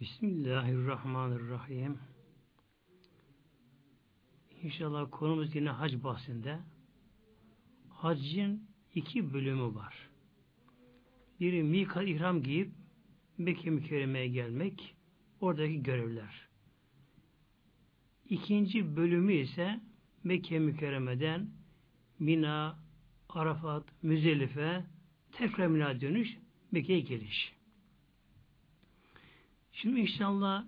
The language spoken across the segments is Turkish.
Bismillahirrahmanirrahim. İnşallah konumuz yine hac bahsinde. Haccın iki bölümü var. Biri mikat ihram giyip Mekke mükerremeye gelmek, oradaki görevler. İkinci bölümü ise Mekke mükerremeden Mina, Arafat, Müzelife, tekrar Mina dönüş, Mekke'ye geliş. Şimdi inşallah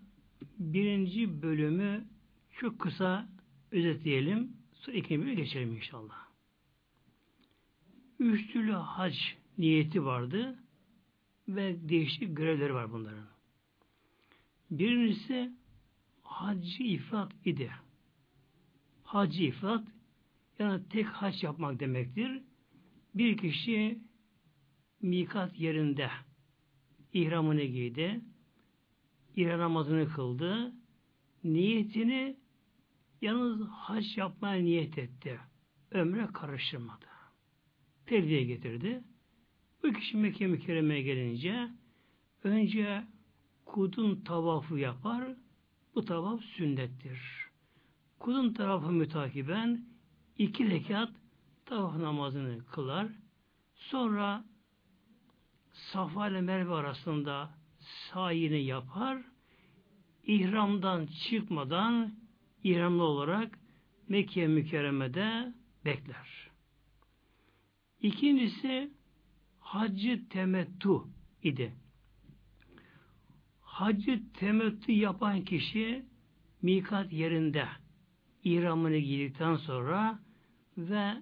birinci bölümü çok kısa özetleyelim. Sonra ikinci bölüme geçelim inşallah. Üç türlü hac niyeti vardı ve değişik görevleri var bunların. Birincisi hacı ifrat idi. Hacı ifrat yani tek hac yapmak demektir. Bir kişi mikat yerinde ihramını giydi, İran namazını kıldı, niyetini yalnız hac yapmaya niyet etti. Ömre karıştırmadı. Terbiye getirdi. Bu kişi Mekke mükerremeye gelince önce kudun tavafı yapar. Bu tavaf sünnettir. Kudun tarafı mütakiben iki rekat tavaf namazını kılar. Sonra Safa ile Merve arasında sayini yapar. İhramdan çıkmadan ihramlı olarak Mekke mükerremede bekler. İkincisi Hacı temettu idi. Hacı temettu yapan kişi mikat yerinde ihramını giydikten sonra ve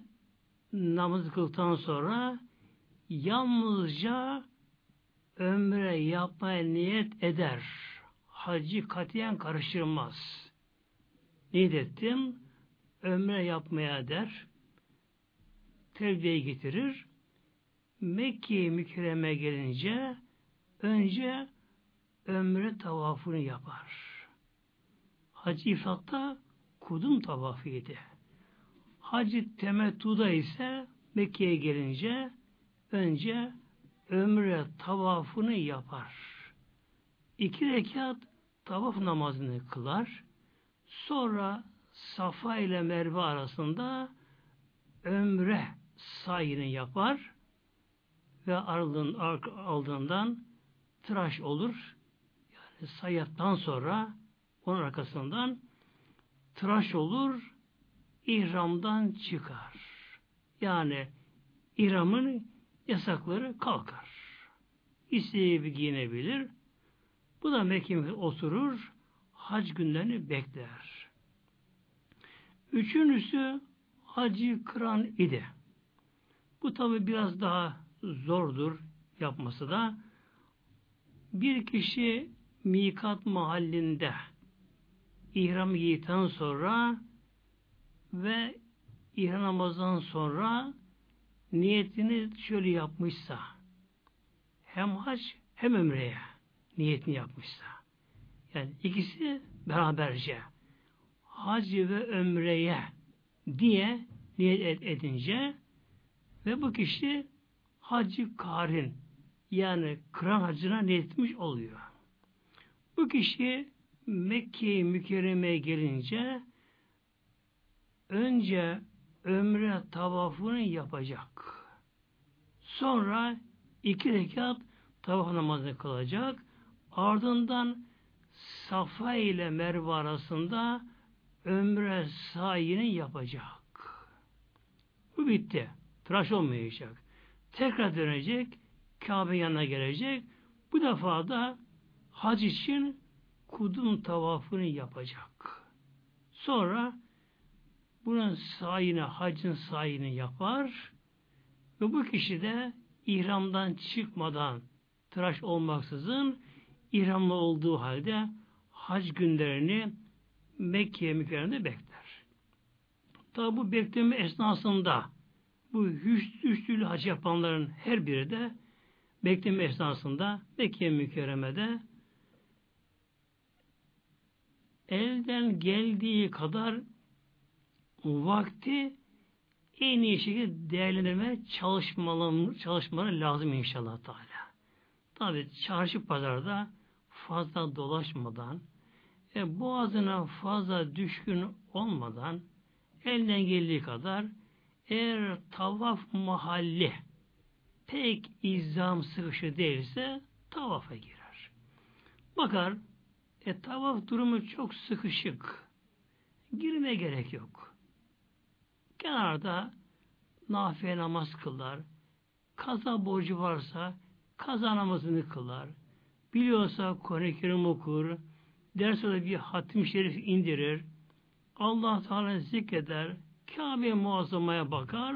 namaz kıldıktan sonra yalnızca ömre yapmaya niyet eder. Hacı katiyen karıştırmaz. Niyet ettim, ömre yapmaya der, terbiye getirir, Mekke mükerreme gelince önce ömre tavafını yapar. Hacı ifratta kudum tavafıydı. Hacı temettuda ise Mekke'ye gelince önce ömre tavafını yapar. İki rekat tavaf namazını kılar. Sonra Safa ile Merve arasında ömre sayını yapar ve ardın, aldığından tıraş olur. Yani sayattan sonra onun arkasından tıraş olur, ihramdan çıkar. Yani ihramın yasakları kalkar. Bir giyinebilir. Bu da Mekke'ye oturur, hac günlerini bekler. Üçüncüsü hacı kıran idi. Bu tabi biraz daha zordur yapması da. Bir kişi mikat mahallinde ihram giydikten sonra ve ihram namazdan sonra niyetini şöyle yapmışsa hem hac hem ömreye niyetini yapmışsa yani ikisi beraberce hac ve ömreye diye niyet edince ve bu kişi hacı karin yani kıran hacına niyetmiş oluyor. Bu kişi Mekke-i Mükerreme'ye gelince önce ömre tavafını yapacak. Sonra iki rekat tavaf namazını kılacak. Ardından Safa ile Merve arasında ömre sayini yapacak. Bu bitti. Tıraş olmayacak. Tekrar dönecek. Kabe yanına gelecek. Bu defa da hac için kudum tavafını yapacak. Sonra bunun sayını, hacın sayını yapar ve bu kişi de ihramdan çıkmadan tıraş olmaksızın ihramlı olduğu halde hac günlerini Mekke'ye mükerremede bekler. Tabi bu bekleme esnasında bu üç, üç türlü hac yapanların her biri de bekleme esnasında Mekke mükerremede elden geldiği kadar vakti en iyi şekilde değerlendirme çalışmaları, çalışmaları lazım inşallah Teala. Tabi çarşı pazarda fazla dolaşmadan, e, boğazına fazla düşkün olmadan, elden geldiği kadar eğer tavaf mahalli pek izdam sıkışı değilse tavafa girer. Bakar, e tavaf durumu çok sıkışık. Girme gerek yok. Kenarda nafile namaz kılar. Kaza borcu varsa kaza namazını kılar. Biliyorsa Kur'an-ı Kerim okur. Ders bir hatim şerif indirir. Allah Teala zikreder. Kabe muazzamaya bakar.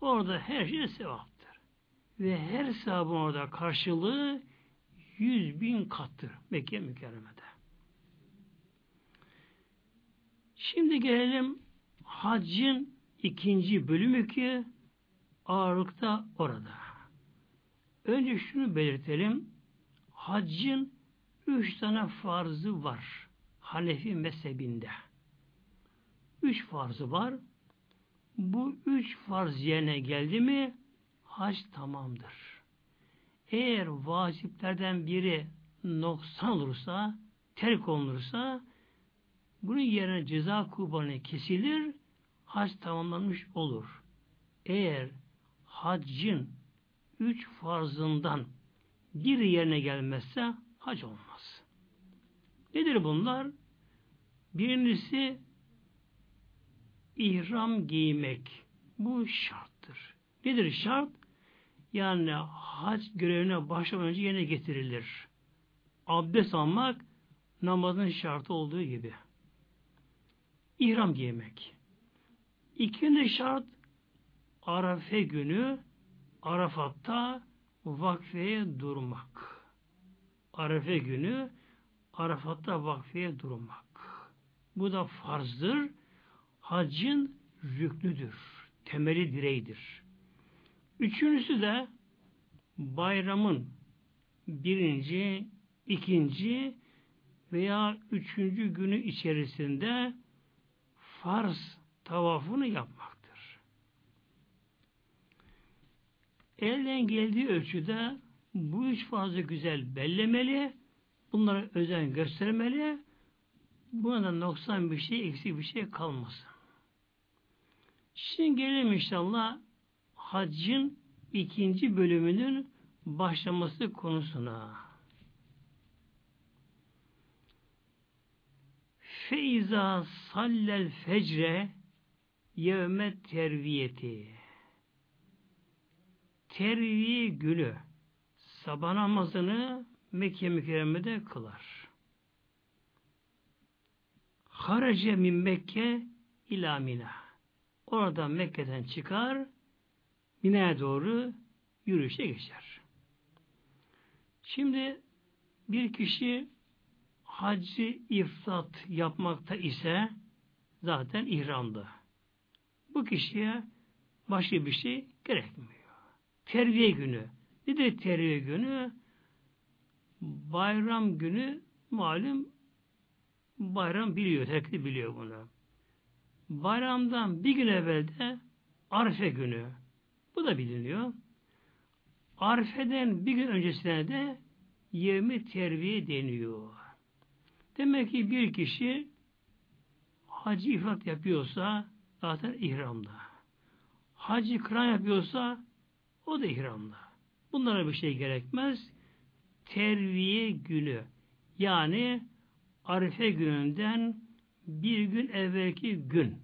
Orada her şey sevaptır. Ve her sevabın orada karşılığı yüz bin kattır Mekke mükerremede. Şimdi gelelim haccın ikinci bölümü ki ağırlıkta orada. Önce şunu belirtelim. Haccın üç tane farzı var. Hanefi mezhebinde. Üç farzı var. Bu üç farz yerine geldi mi hac tamamdır. Eğer vaciplerden biri noksan olursa, terk olunursa bunun yerine ceza kurbanı kesilir, hac tamamlanmış olur. Eğer haccın üç farzından bir yerine gelmezse hac olmaz. Nedir bunlar? Birincisi ihram giymek. Bu şarttır. Nedir şart? Yani hac görevine başlamadan önce yerine getirilir. Abdest almak namazın şartı olduğu gibi. İhram giymek. İkinci şart Arafe günü Arafat'ta vakfeye durmak. Arafe günü Arafat'ta vakfeye durmak. Bu da farzdır. Haccın rüknüdür. Temeli direğidir. Üçüncüsü de bayramın birinci, ikinci veya üçüncü günü içerisinde farz tavafını yapmaktır. Elden geldiği ölçüde bu üç fazla güzel bellemeli, bunlara özen göstermeli, buna noksan bir şey, eksik bir şey kalmasın. Şimdi gelelim inşallah haccın ikinci bölümünün başlaması konusuna. Feiza sallel fecre yevmet terviyeti terviye günü sabah namazını Mekke mükerremede kılar. Harace min Mekke ila Mina. Oradan Mekke'den çıkar, Mina'ya doğru yürüyüşe geçer. Şimdi bir kişi hacı ifrat yapmakta ise zaten ihramda. Bu kişiye başka bir şey gerekmiyor. Terviye günü. Nedir terviye günü? Bayram günü malum bayram biliyor, herkes biliyor bunu. Bayramdan bir gün evvel de Arife günü. Bu da biliniyor. Arife'den bir gün öncesine de yevmi terviye deniyor. Demek ki bir kişi hacı ifrat yapıyorsa zaten ihramda. Hacı kıran yapıyorsa o da ihramda. Bunlara bir şey gerekmez. Terviye günü yani Arife gününden bir gün evvelki gün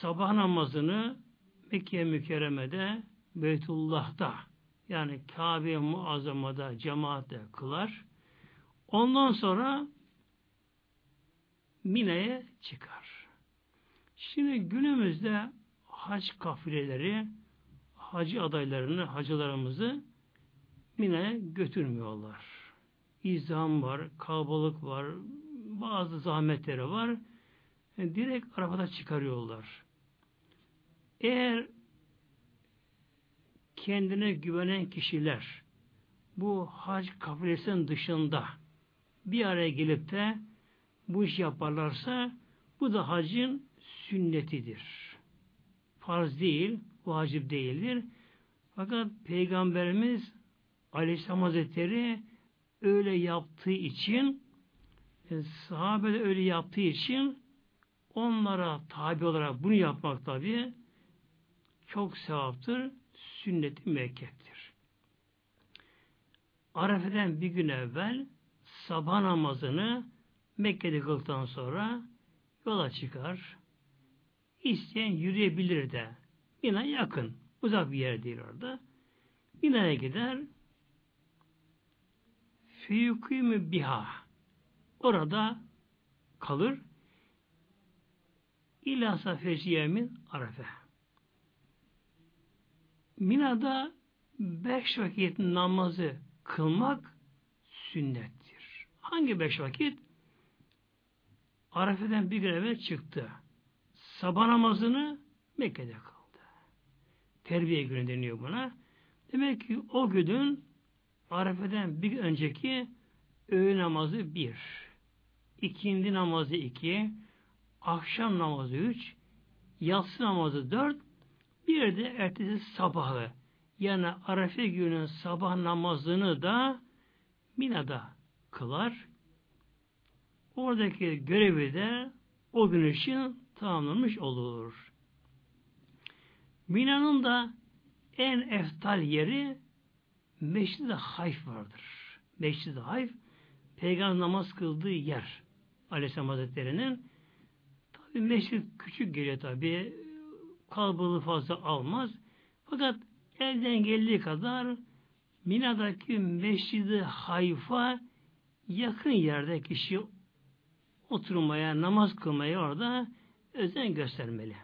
sabah namazını Mekke mükerremede Beytullah'ta yani Kabe muazzamada cemaatle kılar. Ondan sonra Mine'ye çıkar. Şimdi günümüzde hac kafileleri hacı adaylarını, hacılarımızı Mine'ye götürmüyorlar. İzdiham var, kalabalık var, bazı zahmetleri var. Yani e, direkt arabada çıkarıyorlar. Eğer kendine güvenen kişiler bu hac kafilesinin dışında bir araya gelip de bu iş yaparlarsa bu da hacın sünnetidir. Farz değil, vacip değildir. Fakat Peygamberimiz Aleyhisselam Hazretleri öyle yaptığı için e, sahabe de öyle yaptığı için onlara tabi olarak bunu yapmak tabi çok sevaptır, sünnet-i müekkeptir. Arefe'den bir gün evvel sabah namazını Mekke'de kıldıktan sonra yola çıkar. İsteyen yürüyebilir de. Yine yakın. Uzak bir yer değil orada. Mina'ya gider. Fiyukûmü biha. Orada kalır. İlâ safeci yemin arefe. Mina'da beş vakit namazı kılmak sünnettir. Hangi beş vakit? Arafe'den bir gün evvel çıktı. Sabah namazını Mekke'de kıldı. Terbiye günü deniyor buna. Demek ki o günün Arafe'den bir önceki öğün namazı bir, ikindi namazı iki, akşam namazı üç, yatsı namazı dört, bir de ertesi sabahı yani Arefe günün sabah namazını da Mina'da kılar. Oradaki görevi de o gün için tamamlanmış olur. Mina'nın da en eftal yeri Meşrid-i Hayf vardır. Meşrid-i Hayf Peygamber namaz kıldığı yer Aleyhisselam Hazretleri'nin tabi meşrid küçük geliyor tabi kalabalığı fazla almaz. Fakat elden geldiği kadar Mina'daki Meşrid-i Hayf'a yakın yerde kişi oturmaya, namaz kılmaya orada özen göstermeli.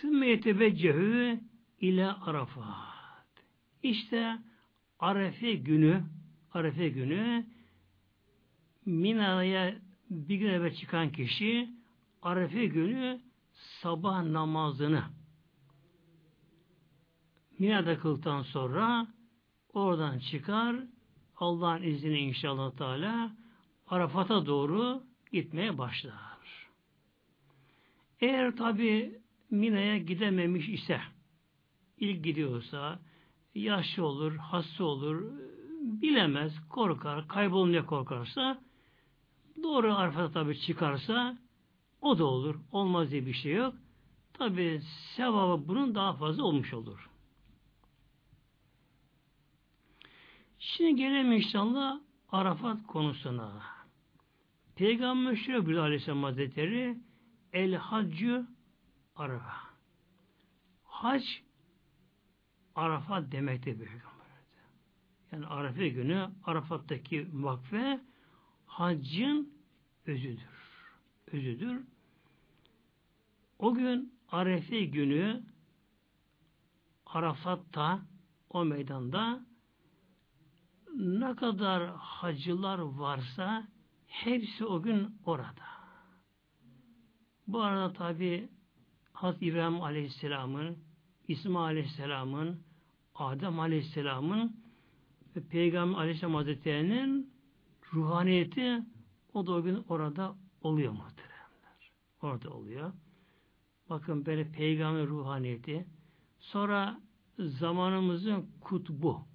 Sümme yetebecehü ile Arafat. İşte Arefe günü Arefe günü Mina'ya bir gün evvel çıkan kişi Arefe günü sabah namazını Mina'da kıldıktan sonra oradan çıkar Allah'ın izniyle inşallah Teala Arafat'a doğru gitmeye başlar. Eğer tabi Mina'ya gidememiş ise ilk gidiyorsa yaşlı olur, hasta olur, bilemez, korkar, kaybolmaya korkarsa doğru Arafat'a tabi çıkarsa o da olur. Olmaz diye bir şey yok. Tabi sevabı bunun daha fazla olmuş olur. Şimdi gelelim inşallah Arafat konusuna. Peygamber şöyle buyuruyor Aleyhisselam Hazretleri El haccü Arafa. Hac Arafat demektir Peygamber. Yani Arafa günü Arafat'taki vakfe haccın özüdür. Özüdür. O gün Arefe günü Arafat'ta o meydanda ne kadar hacılar varsa hepsi o gün orada. Bu arada tabi Hazreti İbrahim Aleyhisselam'ın, İsmail Aleyhisselam'ın, Adem Aleyhisselam'ın ve Peygamber Aleyhisselam Hazretleri'nin ruhaniyeti o da o gün orada oluyor muhteremler. Orada oluyor. Bakın böyle peygamber ruhaniyeti. Sonra zamanımızın kutbu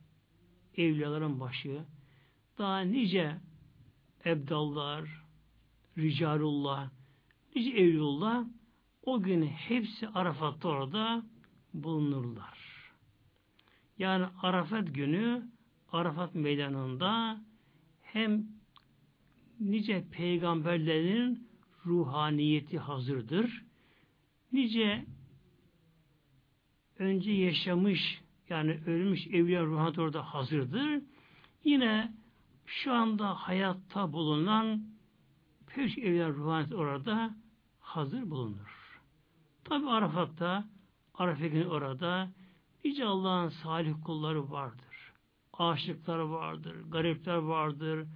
evliyaların başı daha nice ebdallar, ricalullah, nice evliyullah o gün hepsi Arafat'ta orada bulunurlar. Yani Arafat günü Arafat meydanında hem nice peygamberlerin ruhaniyeti hazırdır. Nice önce yaşamış yani ölmüş evliya ruhaniyet orada hazırdır. Yine şu anda hayatta bulunan pek evliya ruhaniyet orada hazır bulunur. Tabi Arafat'ta, Arafa günü orada nice Allah'ın salih kulları vardır. Aşıklar vardır, garipler vardır,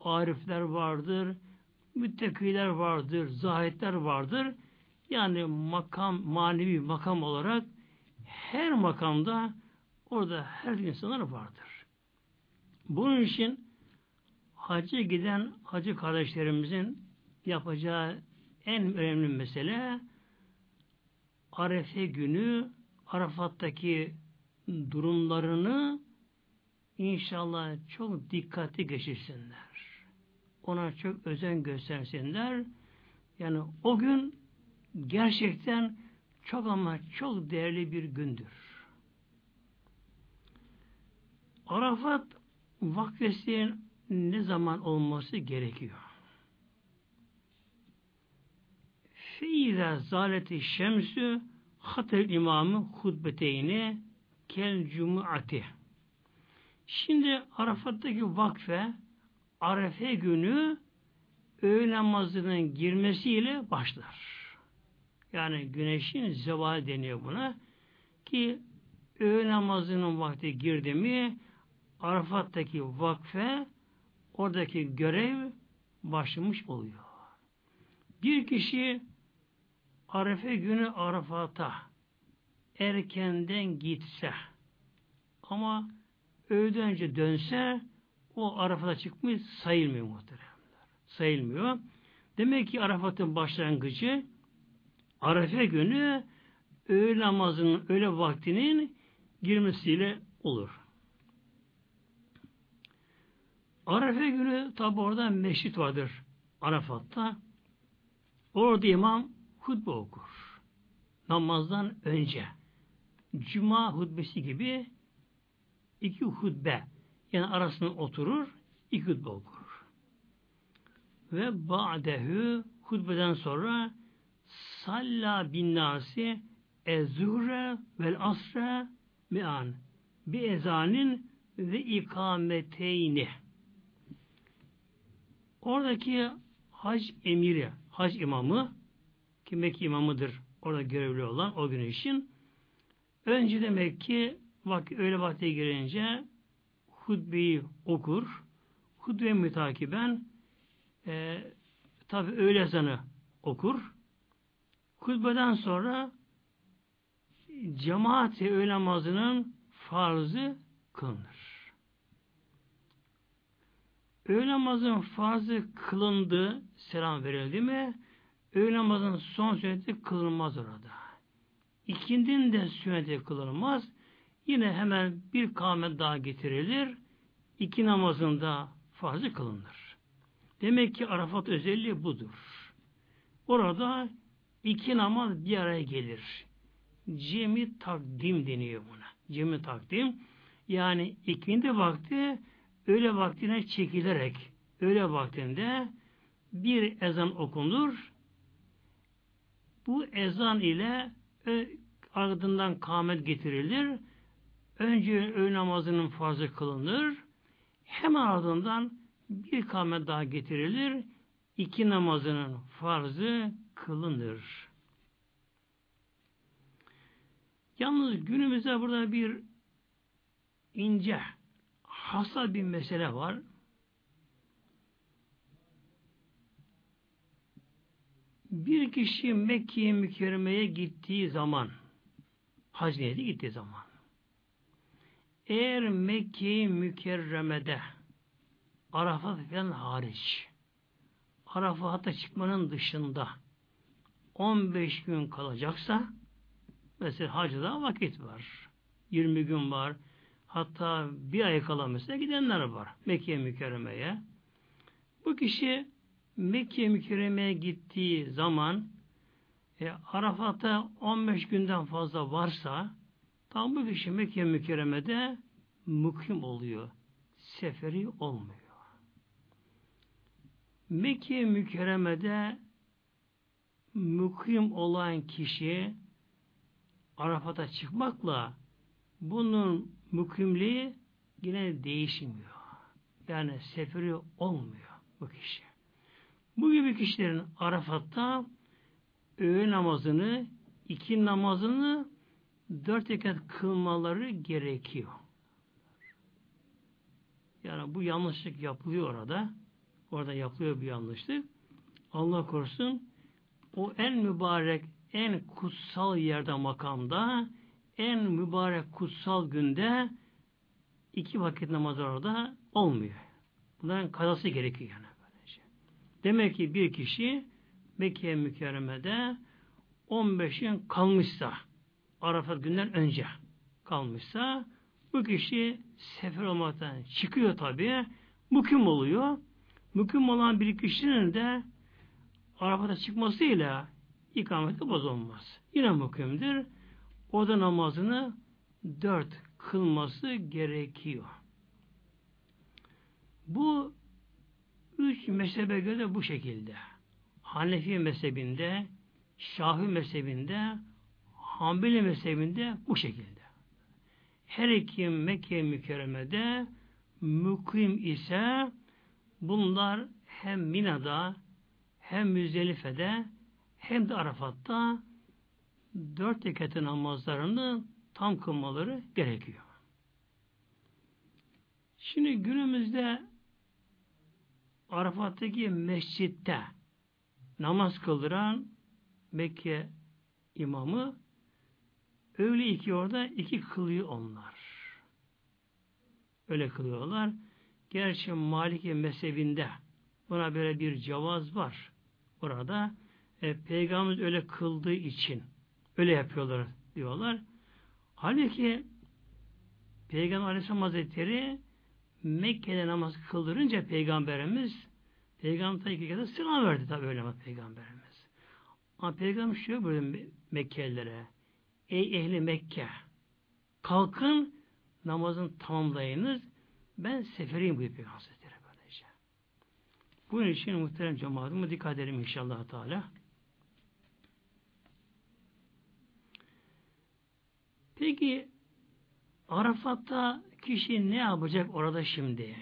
arifler vardır, müttakiler vardır, zahitler vardır. Yani makam, manevi makam olarak her makamda orada her insanlar vardır. Bunun için hacca giden hacı kardeşlerimizin yapacağı en önemli mesele Arefe günü Arafat'taki durumlarını inşallah çok dikkatli geçirsinler. Ona çok özen göstersinler. Yani o gün gerçekten çok ama çok değerli bir gündür. Arafat vakfesinin ne zaman olması gerekiyor? Feiza zaleti şemsü hatel imamı hutbeteyni kel cum'ati. Şimdi Arafat'taki vakfe Arefe günü öğle namazının girmesiyle başlar. Yani güneşin zeval deniyor buna. Ki öğle namazının vakti girdi mi Arafat'taki vakfe oradaki görev başlamış oluyor. Bir kişi Arefe günü Arafat'a erkenden gitse ama öğleden önce dönse o Arafat'a çıkmış sayılmıyor muhteremler. Sayılmıyor. Demek ki Arafat'ın başlangıcı Arefe günü öğle namazının öğle vaktinin girmesiyle olur. Arefe günü tabi orada meşrit vardır Arafat'ta. Orada imam hutbe okur. Namazdan önce. Cuma hutbesi gibi iki hutbe yani arasında oturur iki hutbe okur. Ve ba'dehu hutbeden sonra salla bin nasi ezuhre vel asre me'an bi ezanin ve ikameteyni oradaki hac emiri, hac imamı ki Mekke imamıdır. Orada görevli olan o gün için. Önce demek ki vak öyle vakti girince hutbeyi okur. Hutbe mütakiben e, tabi öğle ezanı okur. Hutbeden sonra cemaat öğle namazının farzı kılınır. Öğle namazının farzı kılındı, selam verildi mi, öğle namazının son sünneti kılınmaz orada. İkindinin de sünneti kılınmaz. Yine hemen bir kâmet daha getirilir. İki namazında farzı kılınır. Demek ki Arafat özelliği budur. Orada iki namaz bir araya gelir. Cemi takdim deniyor buna. Cemi takdim. Yani ikindi vakti öğle vaktine çekilerek öğle vaktinde bir ezan okunur. Bu ezan ile ardından kâmet getirilir. Önce öğle namazının farzı kılınır. Hemen ardından bir kâmet daha getirilir. İki namazının farzı kılınır. Yalnız günümüzde burada bir ince, hasta bir mesele var. Bir kişi Mekke'ye mükerremeye gittiği zaman, hac niyeti gittiği zaman, eğer Mekke-i Mükerreme'de Arafat falan hariç Arafat'a çıkmanın dışında 15 gün kalacaksa mesela hacda vakit var. 20 gün var. Hatta bir ay kala mesela gidenler var. Mekke mükerremeye. Bu kişi Mekke mükerremeye gittiği zaman e, Arafat'a 15 günden fazla varsa tam bu kişi Mekke mükerremede mukim oluyor. Seferi olmuyor. Mekke mükerremede mukim olan kişi Arafat'a çıkmakla bunun mukimliği yine değişmiyor. Yani seferi olmuyor bu kişi. Bu gibi kişilerin Arafat'ta öğle namazını, iki namazını dört rekat kılmaları gerekiyor. Yani bu yanlışlık yapılıyor orada. Orada yapılıyor bir yanlışlık. Allah korusun o en mübarek, en kutsal yerde makamda, en mübarek kutsal günde iki vakit namaz orada olmuyor. Bunların kazası gerekiyor yani. Demek ki bir kişi Mekke mükerremede 15 gün kalmışsa Arafat günden önce kalmışsa bu kişi sefer olmaktan çıkıyor tabi. Müküm oluyor. Müküm olan bir kişinin de Arafat'a çıkmasıyla ikameti bozulmaz. Yine mükümdür. O da namazını dört kılması gerekiyor. Bu üç mezhebe göre bu şekilde. Hanefi mezhebinde, Şafi mezhebinde, Hanbeli mezhebinde bu şekilde. Her iki Mekke mükerremede mukim ise bunlar hem Mina'da hem Müzdelife'de hem de Arafat'ta dört rekatı namazlarını tam kılmaları gerekiyor. Şimdi günümüzde Arafat'taki mescitte namaz kıldıran Mekke imamı öyle iki orada iki kılıyor onlar. Öyle kılıyorlar. Gerçi Maliki mezhebinde buna böyle bir cevaz var. Orada e, Peygamberimiz öyle kıldığı için öyle yapıyorlar diyorlar. Halbuki Peygamber Aleyhisselam Hazretleri Mekke'de namaz kıldırınca Peygamberimiz Peygamber tabi kere sınav verdi tabi öyle ama Peygamberimiz. Ama Peygamber şöyle böyle Mekkelilere Ey ehli Mekke kalkın namazın tamamlayınız ben seferiyim buyuruyor Peygamber Hazretleri böylece. Bunun için muhterem cemaatime dikkat edelim inşallah Teala. Peki Arafat'ta kişi ne yapacak orada şimdi?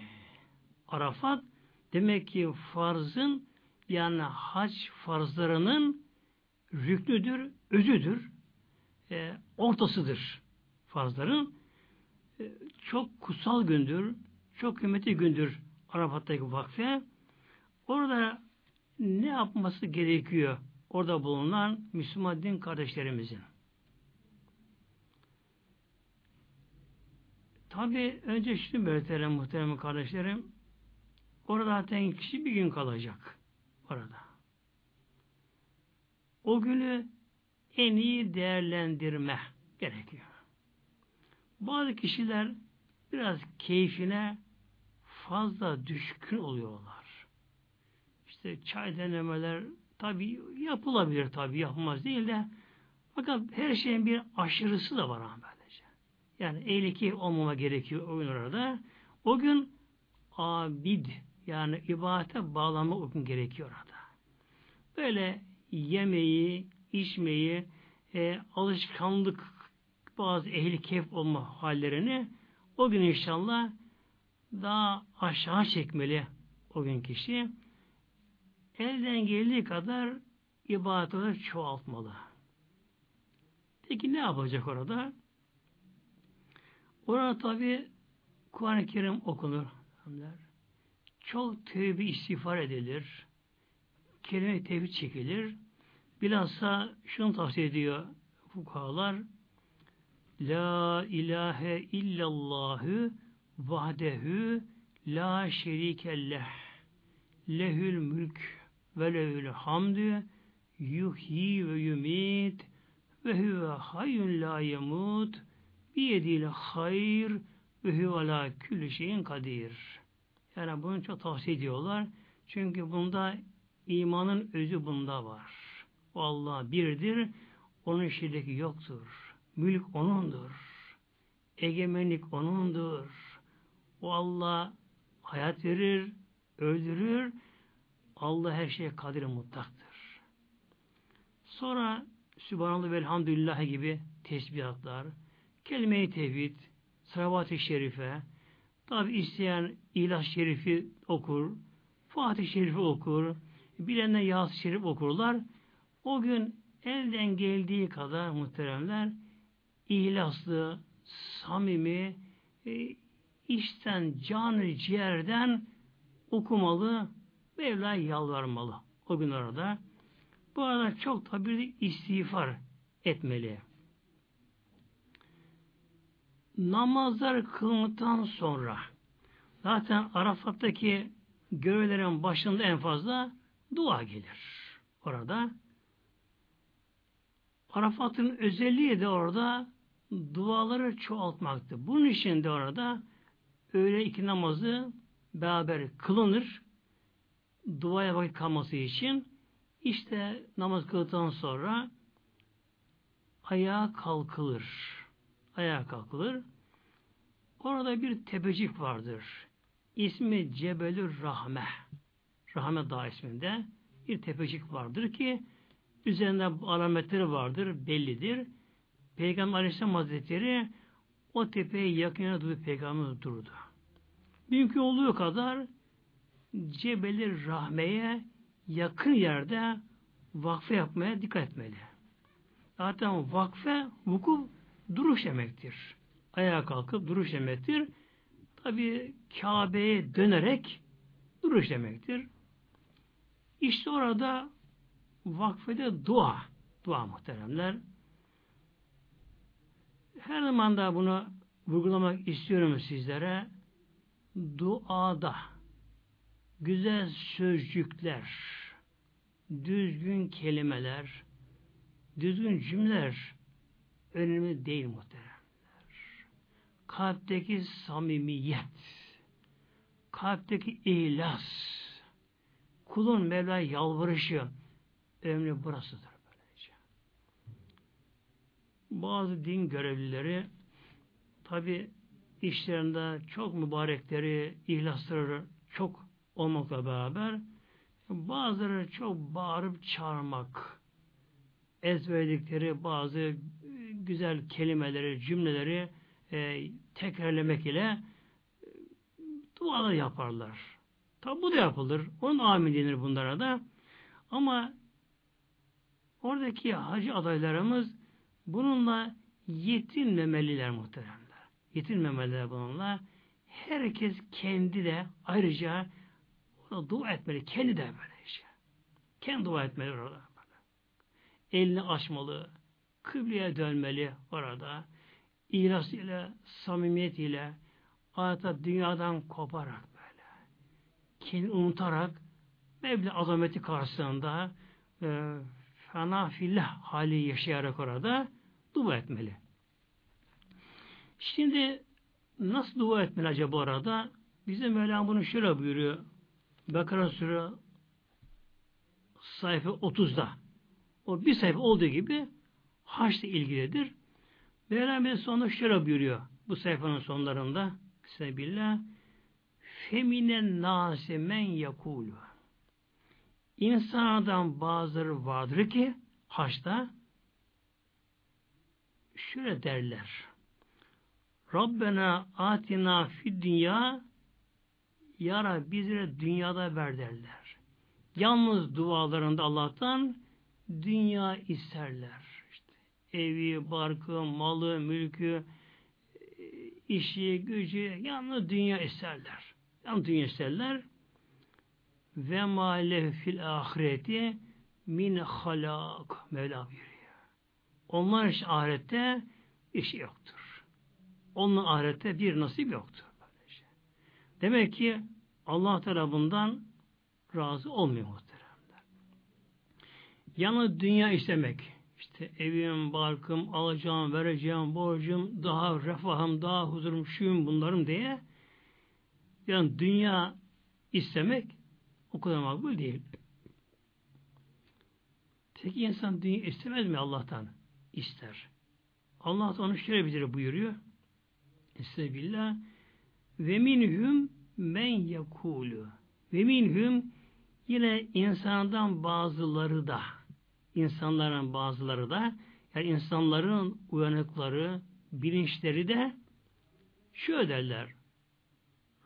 Arafat demek ki farzın yani hac farzlarının rüknüdür, özüdür, e, ortasıdır farzların. E, çok kutsal gündür, çok kıymetli gündür Arafat'taki vakfe. Orada ne yapması gerekiyor orada bulunan Müslüman din kardeşlerimizin? Tabi önce şunu belirtelim muhterem kardeşlerim. Orada zaten kişi bir gün kalacak. Orada. O günü en iyi değerlendirme gerekiyor. Bazı kişiler biraz keyfine fazla düşkün oluyorlar. İşte çay denemeler tabi yapılabilir tabi yapmaz değil de fakat her şeyin bir aşırısı da var ama. Yani ehliki olmama gerekiyor o gün orada. O gün abid yani ibadete bağlanma o gün gerekiyor orada. Böyle yemeği, içmeyi, e, alışkanlık bazı ehli keyif olma hallerini o gün inşallah daha aşağı çekmeli o gün kişi. Elden geldiği kadar ibadetleri çoğaltmalı. Peki ne yapacak orada? Orada tabi Kur'an-ı Kerim okunur. Çok tövbe istiğfar edilir. Kelime tevhid çekilir. Bilhassa şunu tavsiye ediyor fukahalar. La ilahe illallahü vahdehu la şerikelleh lehül mülk ve lehül hamdü yuhyi ve yumit ve huve hayyun la yemut biyediyle hayr ve huve la külü şeyin kadir. Yani bunu çok tavsiye ediyorlar. Çünkü bunda imanın özü bunda var. O Allah birdir. Onun şirki yoktur. Mülk O'nundur. Egemenlik O'nundur. O Allah hayat verir, öldürür. Allah her şeye kadir mutlaktır. Sonra Sübhanallah ve Elhamdülillah gibi tesbihatlar, kelime-i tevhid, salavat-ı şerife, tabi isteyen ilah şerifi okur, Fatih şerifi okur, bilenler Yas şerif okurlar. O gün elden geldiği kadar muhteremler ihlaslı, samimi, e, içten, canı ciğerden okumalı, Mevla'ya yalvarmalı o gün orada. Bu arada çok tabi istiğfar etmeli. Namazlar kılmaktan sonra zaten Arafat'taki görevlerin başında en fazla dua gelir. Orada Arafat'ın özelliği de orada duaları çoğaltmaktı. Bunun için de orada öğle iki namazı beraber kılınır. Duaya vakit kalması için işte namaz kıldıktan sonra ayağa kalkılır. Ayağa kalkılır. Orada bir tepecik vardır. İsmi Cebelür Rahme. Rahme Dağı isminde bir tepecik vardır ki üzerinde alametleri vardır, bellidir. Peygamber Aleyhisselam Hazretleri o tepeye yakın yana durdu, Peygamber durdu. Mümkün olduğu kadar Cebeli Rahme'ye yakın yerde vakfe yapmaya dikkat etmeli. Zaten vakfe vuku duruş demektir. Ayağa kalkıp duruş demektir. Tabi Kabe'ye dönerek duruş demektir. İşte orada vakfede dua. Dua muhteremler. Her zaman da bunu vurgulamak istiyorum sizlere. Duada güzel sözcükler, düzgün kelimeler, düzgün cümleler önemli değil muhteremler. Kalpteki samimiyet, kalpteki ihlas, kulun Mevla yalvarışı önemli burasıdır. Böylece. Bazı din görevlileri tabi işlerinde çok mübarekleri, ihlasları çok olmakla beraber bazıları çok bağırıp çağırmak, ezberledikleri bazı güzel kelimeleri, cümleleri e, tekrarlamak ile e, dualar yaparlar. Tabi bu da yapılır. Onun amin denir bunlara da. Ama oradaki hacı adaylarımız bununla yetinmemeliler muhteremler. Yetinmemeliler bununla. Herkes kendi de ayrıca dua etmeli. Kendi de böyle işte. Kendi dua etmeli orada. Elini açmalı. Kıbleye dönmeli orada. İhlas ile, samimiyet ile adeta dünyadan koparak böyle. Kendini unutarak Mevla azameti karşısında e, fena fillah hali yaşayarak orada dua etmeli. Şimdi nasıl dua etmeli acaba orada? Bize Mevlam bunu şöyle buyuruyor. Bakara Sure sayfa 30'da. O bir sayfa olduğu gibi haçla ilgilidir. Bize sonunda şöyle buyuruyor. Bu sayfanın sonlarında Bismillah Feminen nase men yakulu İnsanlardan bazıları vardır ki haçta şöyle derler. Rabbena atina fid dünya Yara bizlere dünyada ver derler. Yalnız dualarında Allah'tan dünya isterler. Evi, barkı, malı, mülkü, işi, gücü, yalnız dünya isterler. Yalnız dünya isterler. Ve mâle fil ahireti min halak Mevla buyuruyor. Onlar için ahirette işi yoktur. Onun ahirette bir nasip yoktur. Demek ki Allah tarafından razı olmuyor muhteremler. Yalnız dünya istemek, işte evim, barkım, alacağım, vereceğim, borcum, daha refahım, daha huzurum, şuyum, bunlarım diye yani dünya istemek o kadar makbul değil. Peki insan dünya istemez mi Allah'tan? İster. Allah onu şöyle bize buyuruyor. Estağfirullah. Ve minhum men yekulu. Ve minhum yine insandan bazıları da insanların bazıları da yani insanların uyanıkları, bilinçleri de şöyle derler.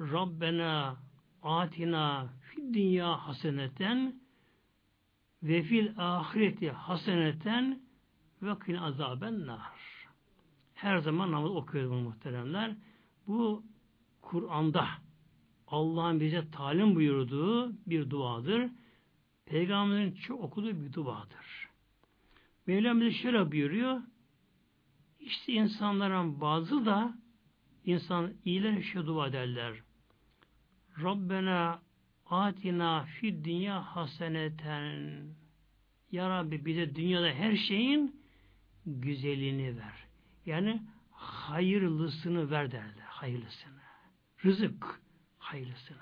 Rabbena atina fid dünya haseneten ve fil ahireti haseneten ve kin azaben nar. Her zaman namaz okuyoruz bunu muhteremler. Bu Kur'an'da Allah'ın bize talim buyurduğu bir duadır. Peygamberin çok okuduğu bir duadır. Mevlam bize şöyle buyuruyor. İşte insanların bazı da insan iyiler şu dua ederler. Rabbena atina fid dünya haseneten Ya Rabbi bize dünyada her şeyin güzelini ver. Yani hayırlısını ver derler. Hayırlısını. Rızık hayırlısını.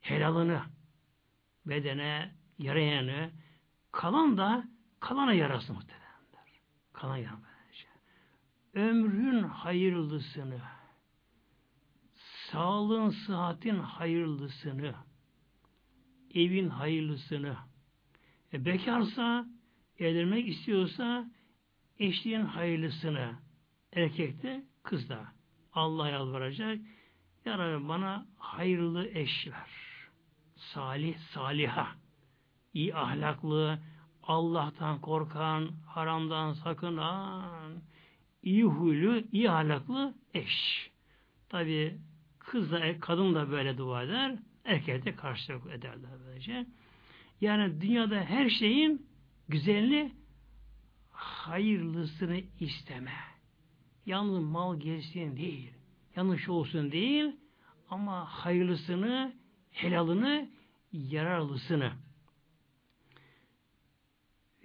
Helalını bedene yarayanı kalan da kalana yarasın muhtemelenler. Kalan yarasın. Ömrün hayırlısını sağlığın, sıhhatin hayırlısını evin hayırlısını e, bekarsa evlenmek istiyorsa eşliğin hayırlısını erkekte kızda Allah yalvaracak Ya Rabbi bana hayırlı eş ver. Salih, saliha. iyi ahlaklı, Allah'tan korkan, haramdan sakınan, iyi huylu, iyi ahlaklı eş. Tabi kız da, kadın da böyle dua eder, erkek de karşılık ederler böylece. Yani dünyada her şeyin güzelini hayırlısını isteme. Yalnız mal gelsin değil, yanlış olsun değil ama hayırlısını, helalını, yararlısını.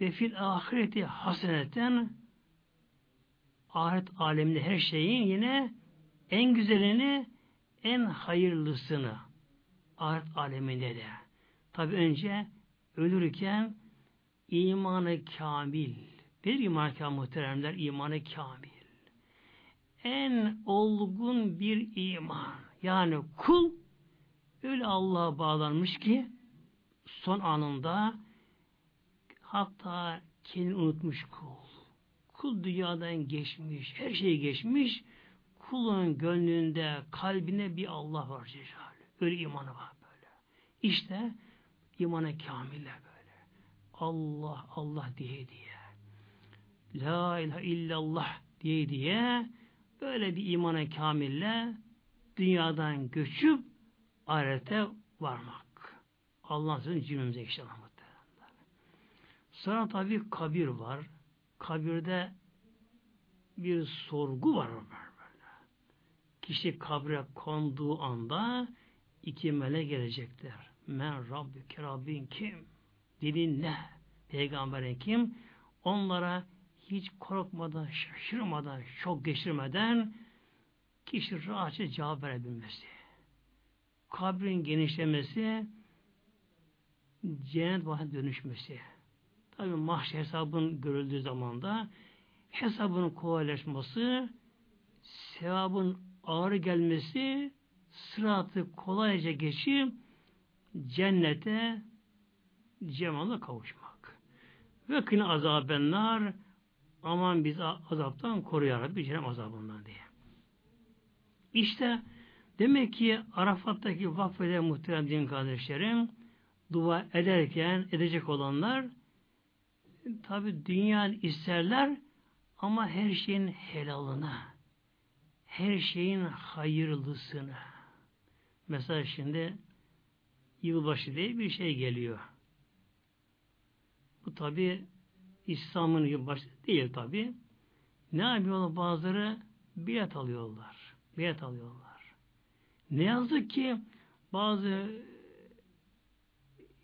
Ve fil ahireti haseneten ahiret aleminde her şeyin yine en güzelini, en hayırlısını ahiret aleminde de. Tabi önce ölürken imanı kamil. Bir iman kamil muhteremler imanı kamil. En olgun bir iman. Yani kul öyle Allah'a bağlanmış ki son anında hatta kendini unutmuş kul. Kul dünyadan geçmiş, her şeyi geçmiş. Kulun gönlünde, kalbine bir Allah var Cecali. Öyle imanı var böyle. İşte imanı kamille böyle. Allah, Allah diye diye. La ilahe illallah diye diye böyle bir imana kamille dünyadan göçüp ahirete varmak. Allah'ın sizin cümlemize inşallah. Sonra tabi kabir var. Kabirde bir sorgu var böyle. Kişi kabre konduğu anda iki melek gelecekler. Men Rabbike Rabbin kim? Dilin ne? Peygamberin kim? Onlara hiç korkmadan, şaşırmadan, şok geçirmeden kişi rahatça cevap verebilmesi. Kabrin genişlemesi, cennet vahdine dönüşmesi. Tabi mahşer hesabın görüldüğü zamanda hesabın kolaylaşması, sevabın ağır gelmesi, sıratı kolayca geçip cennete cemala kavuşmak. Ve kine azabenler aman biz azaptan koru ya Rabbi cennet azabından diye. İşte demek ki Arafat'taki vakfede muhterem din kardeşlerim dua ederken edecek olanlar tabi dünya isterler ama her şeyin helalına her şeyin hayırlısını mesela şimdi yılbaşı diye bir şey geliyor. Bu tabi İslam'ın yılbaşı değil tabi. Ne yapıyorlar bazıları? Bilet alıyorlar. Bilet alıyorlar. Ne yazık ki bazı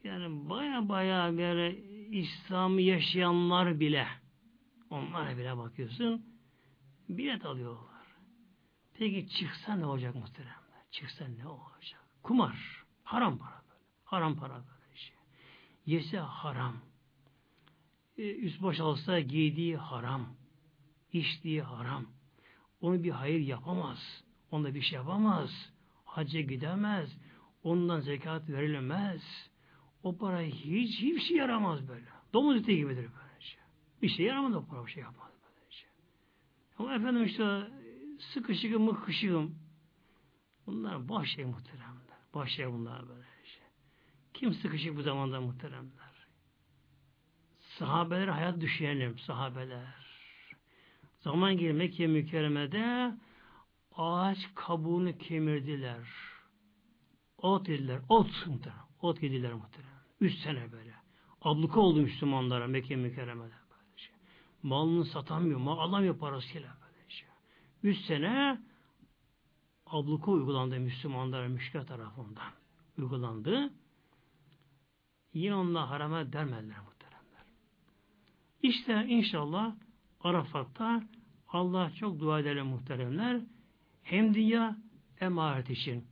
yani baya baya böyle İslam'ı yaşayanlar bile onlara bile bakıyorsun bilet alıyorlar. Peki çıksa ne olacak muhteremler? Çıksa ne olacak? Kumar. Haram para böyle. Haram para böyle şey. Yese haram. E, üst baş alsa giydiği haram. içtiği haram. Onu bir hayır yapamaz. Onda bir şey yapamaz. Hacca gidemez. Ondan zekat verilemez. O para hiç hiçbir şey yaramaz böyle. Domuz eti gibidir böyle şey. Bir şey yaramaz o para bir şey yapmaz böyle şey. Ama efendim işte sıkışıkım mıkışığım. Bunlar boş şey muhteremler. Boş şey bunlar böyle şey. Kim sıkışık bu zamanda muhteremler? Sahabeler hayat düşünelim. Sahabeler. Zaman geldi Mekke mükerremede ağaç kabuğunu kemirdiler. Ot yediler. Ot muhterem. Ot yediler muhterem. Üç sene böyle. Abluka oldu Müslümanlara Mekke mükerremede. Böyle şey. Malını satamıyor. Mal alamıyor parasıyla. Böyle şey. Üç sene abluka uygulandı Müslümanlara müşkil tarafından. Uygulandı. Yine onlar harama dermediler muhteremler. İşte inşallah Arafat'ta Allah çok dua edelim muhteremler. Hem dünya hem ahiret için.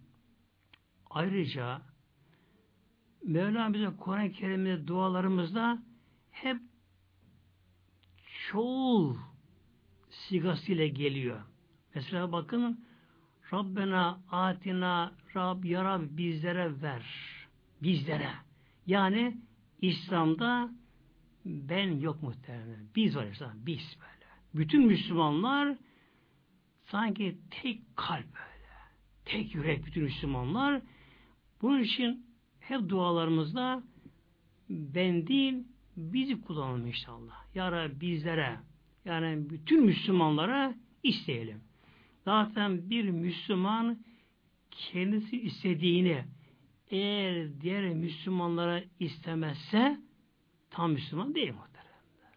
Ayrıca Mevla bize Kur'an-ı Kerim'de dualarımızda hep çoğul sigasıyla geliyor. Mesela bakın Rabbena atina Rab ya Rab bizlere ver. Bizlere. Yani İslam'da ben yok muhtemelen. Biz var İslam. Biz böyle. Bütün Müslümanlar sanki tek kalp böyle. Tek yürek bütün Müslümanlar. Bunun için hep dualarımızda ben değil bizi kullanalım inşallah. Yara bizlere yani bütün Müslümanlara isteyelim. Zaten bir Müslüman kendisi istediğini eğer diğer Müslümanlara istemezse tam Müslüman değil muhteremler.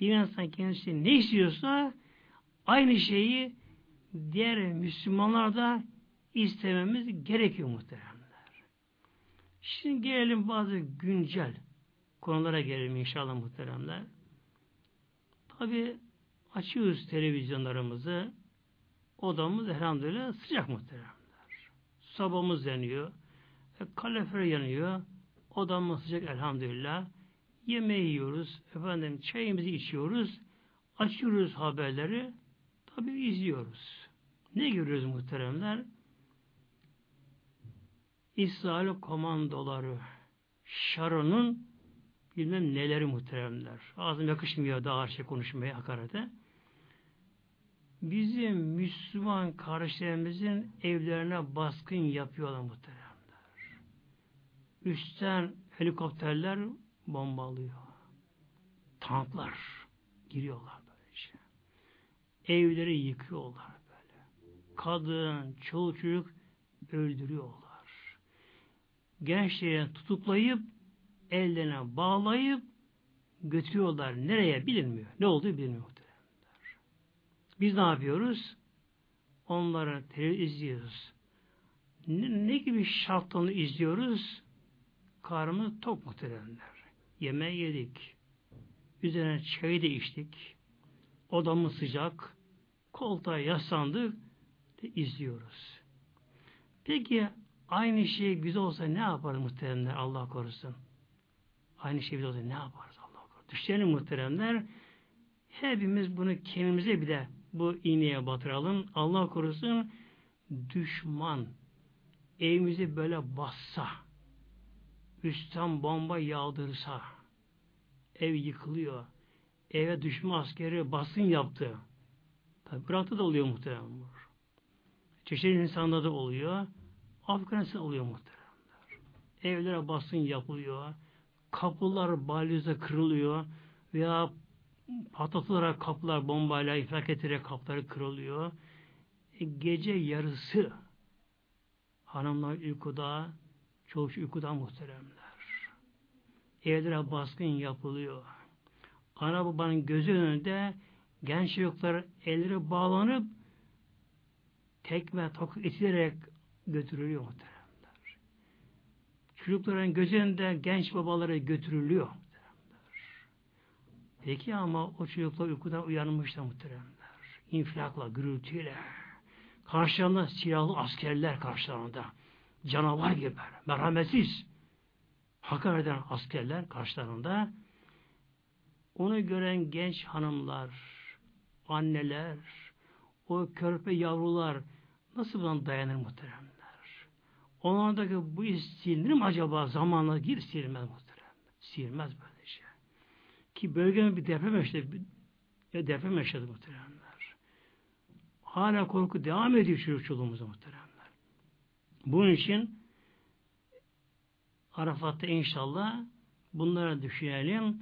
Bir insan kendisi ne istiyorsa aynı şeyi diğer Müslümanlar da istememiz gerekiyor muhteremler. Şimdi gelelim bazı güncel konulara gelelim inşallah muhteremler. Tabi açıyoruz televizyonlarımızı. Odamız elhamdülillah sıcak muhteremler. Sabamız yanıyor. E, kalorifer yanıyor. Odamız sıcak elhamdülillah. Yemeği yiyoruz. Efendim çayımızı içiyoruz. Açıyoruz haberleri. Tabi izliyoruz. Ne görüyoruz muhteremler? İsrail komandoları Şaron'un bilmem neleri muhteremler. Ağzım yakışmıyor daha her şey konuşmaya hakarete. Bizim Müslüman kardeşlerimizin evlerine baskın yapıyorlar muhteremler. Üstten helikopterler bombalıyor. Tanklar giriyorlar böylece. Evleri yıkıyorlar böyle. Kadın, çoluk çocuk öldürüyorlar. Gençleri tutuklayıp ellerine bağlayıp götürüyorlar. Nereye bilinmiyor. Ne olduğu bilinmiyor. Biz ne yapıyoruz? Onları televizyon izliyoruz. Ne, ne gibi şartlarını izliyoruz? Karnımız tok muhteremler. Yemeği yedik. Üzerine çayı da içtik. Odamız sıcak. Koltuğa yaslandık. De izliyoruz. Peki aynı şey biz olsa ne yaparız muhteremler Allah korusun? Aynı şey biz olsa ne yaparız Allah korusun? Düşünelim muhteremler. Hepimiz bunu kendimize bir de bu iğneye batıralım. Allah korusun düşman evimizi böyle bassa üstten bomba yağdırsa ev yıkılıyor. Eve düşman askeri basın yaptı. Tabi Irak'ta da oluyor muhtemelen. Çeşitli insanda da oluyor. Afganistan'da oluyor muhtemelen. Evlere basın yapılıyor. Kapılar balyoza kırılıyor veya patlatılarak kapılar bombayla infilak edilerek kapıları kırılıyor. E, gece yarısı hanımlar uykuda, çoluk uykuda muhteremler. Evlere baskın yapılıyor. Ana babanın gözü önünde genç çocuklar elleri bağlanıp tekme tok itilerek götürülüyor muhteremler. Çocukların gözünde genç babaları götürülüyor. Peki ama o çocuklar uykudan uyanmışlar muhteremler. İnfilakla, gürültüyle. Karşılarında silahlı askerler karşılarında. Canavar gibi, merhametsiz. Hakaret eden askerler karşılarında. Onu gören genç hanımlar, anneler, o körpe yavrular nasıl buna dayanır muhteremler? Onlardaki bu iş silinir mi acaba zamanla gir silmez muhterem? Silmez böyle. Ki bölgenin bir deprem yaşadı. Ya deprem yaşadı muhteremler. Hala korku devam ediyor çocuk çoluğumuza muhteremler. Bunun için Arafat'ta inşallah bunlara düşünelim.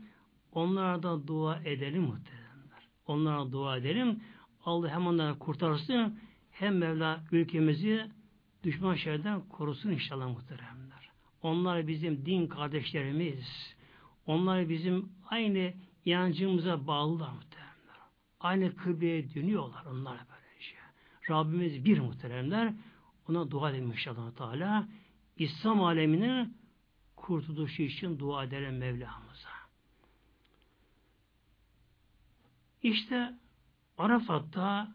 Onlara da dua edelim muhteremler. Onlara dua edelim. Allah hem onları kurtarsın hem Mevla ülkemizi düşman şerden korusun inşallah muhteremler. Onlar bizim din kardeşlerimiz. Onlar bizim aynı inancımıza bağlılar muhteremler. Aynı kıbleye dönüyorlar onlar böyle şey. Rabbimiz bir muhteremler. Ona dua edelim inşallah Teala. İslam aleminin kurtuluşu için dua edelim Mevlamıza. İşte Arafat'ta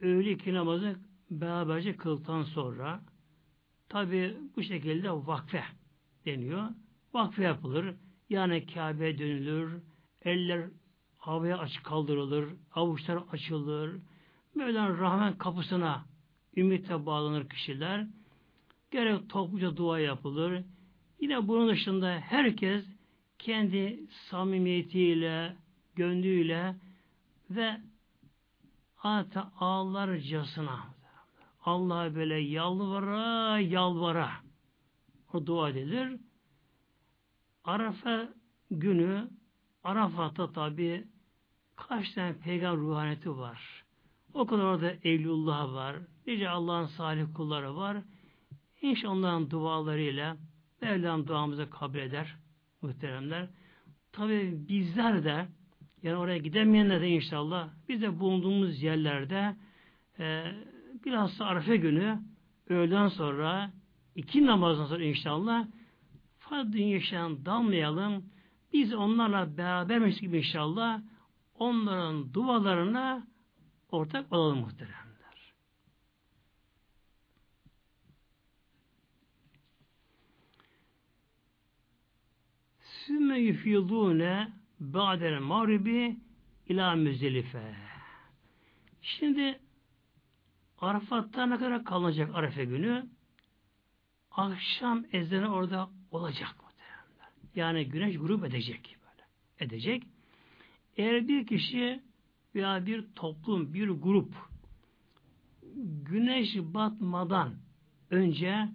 öğle iki namazı beraberce kıldıktan sonra tabi bu şekilde vakfe deniyor. Vakfe yapılır. Yani Kabe dönülür. Eller havaya açık kaldırılır. Avuçlar açılır. Mevla'nın rahmet kapısına ümitle bağlanır kişiler. Gerek topluca dua yapılır. Yine bunun dışında herkes kendi samimiyetiyle, gönlüyle ve adeta ağlarcasına Allah'a böyle yalvara yalvara o dua edilir. Arafa günü Arafat'ta tabi kaç tane peygamber ruhaniyeti var. O kadar orada Evlullah var. Nice Allah'ın salih kulları var. İnşallah onların dualarıyla Mevlam duamızı kabul eder muhteremler. Tabi bizler de yani oraya gidemeyenler de inşallah biz de bulunduğumuz yerlerde e, bilhassa Arife günü öğleden sonra iki namazdan sonra inşallah farklı yaşayan dalmayalım. Biz onlarla berabermiş gibi inşallah onların dualarına ortak olalım muhteremler. Sümme yufidûne ba'del mağribi ila müzdelife. Şimdi Arafat'ta ne kadar kalacak Arefe günü? Akşam ezanı orada olacak. Yani güneş grup edecek. böyle Edecek. Eğer bir kişi veya bir toplum, bir grup güneş batmadan önce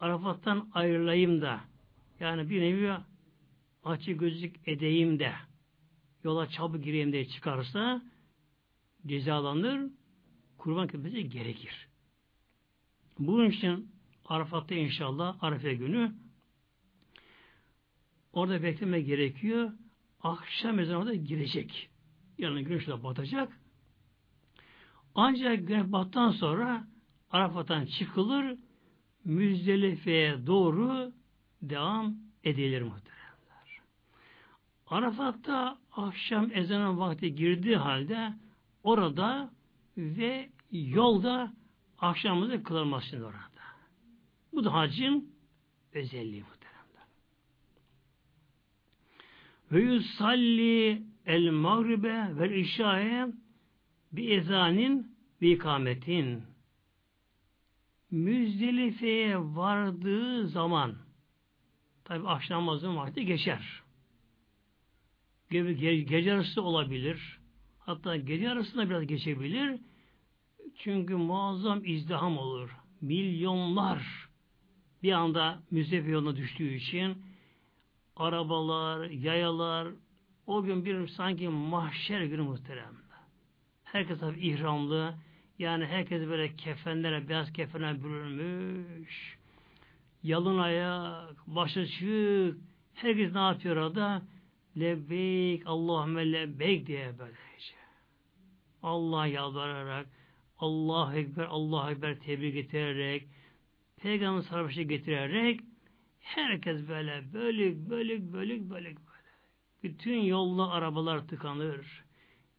Arafat'tan ayrılayım da yani bir nevi açı gözlük edeyim de yola çabuk gireyim diye çıkarsa cezalanır, kurban kesmesi gerekir. Bunun için Arafat'ta inşallah Arife günü orada bekleme gerekiyor. Akşam ezanı orada girecek. Yani güneş de batacak. Ancak güneş battan sonra Arafat'tan çıkılır, Müzdelife'ye doğru devam edilir muhteremler. Arafat'ta akşam ezanın vakti girdiği halde orada ve yolda akşamımızı kılınmasın orada. Bu da hacın özelliği muhteremler. Ve yusalli el mağribe vel işaye bi ezanin bi ikametin Müzdelife'ye vardığı zaman tabi akşam namazının vakti geçer. Gece, gece arası olabilir. Hatta gece arasında biraz geçebilir. Çünkü muazzam izdiham olur. Milyonlar bir anda Müzdefe yoluna düştüğü için arabalar, yayalar, o gün bir sanki mahşer günü muhterem. Herkes tabi ihramlı. Yani herkes böyle kefenlere, beyaz kefene bürünmüş. Yalın ayak, başı açık. Herkes ne yapıyor orada? Lebbeyk, Allahümme lebbeyk diye böylece. Allah yalvararak, Allah Ekber, Allah Ekber tebrik getirerek, Peygamber sarhoşu getirerek herkes böyle bölük bölük bölük bölük bütün yolda arabalar tıkanır.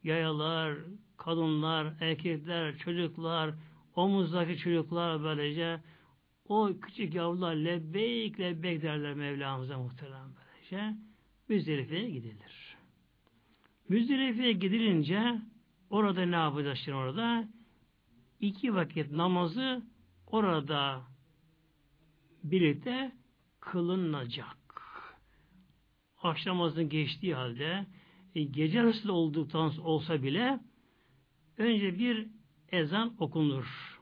Yayalar, kadınlar, erkekler, çocuklar, omuzdaki çocuklar böylece o küçük yavrular lebbeyk lebbeyk derler Mevlamıza muhterem böylece. Müzdelife'ye gidilir. Müzdelife'ye gidilince orada ne yapacağız orada? İki vakit namazı orada birlikte kılınacak akşam namazının geçtiği halde e, gece arası olduktan olsa bile önce bir ezan okunur.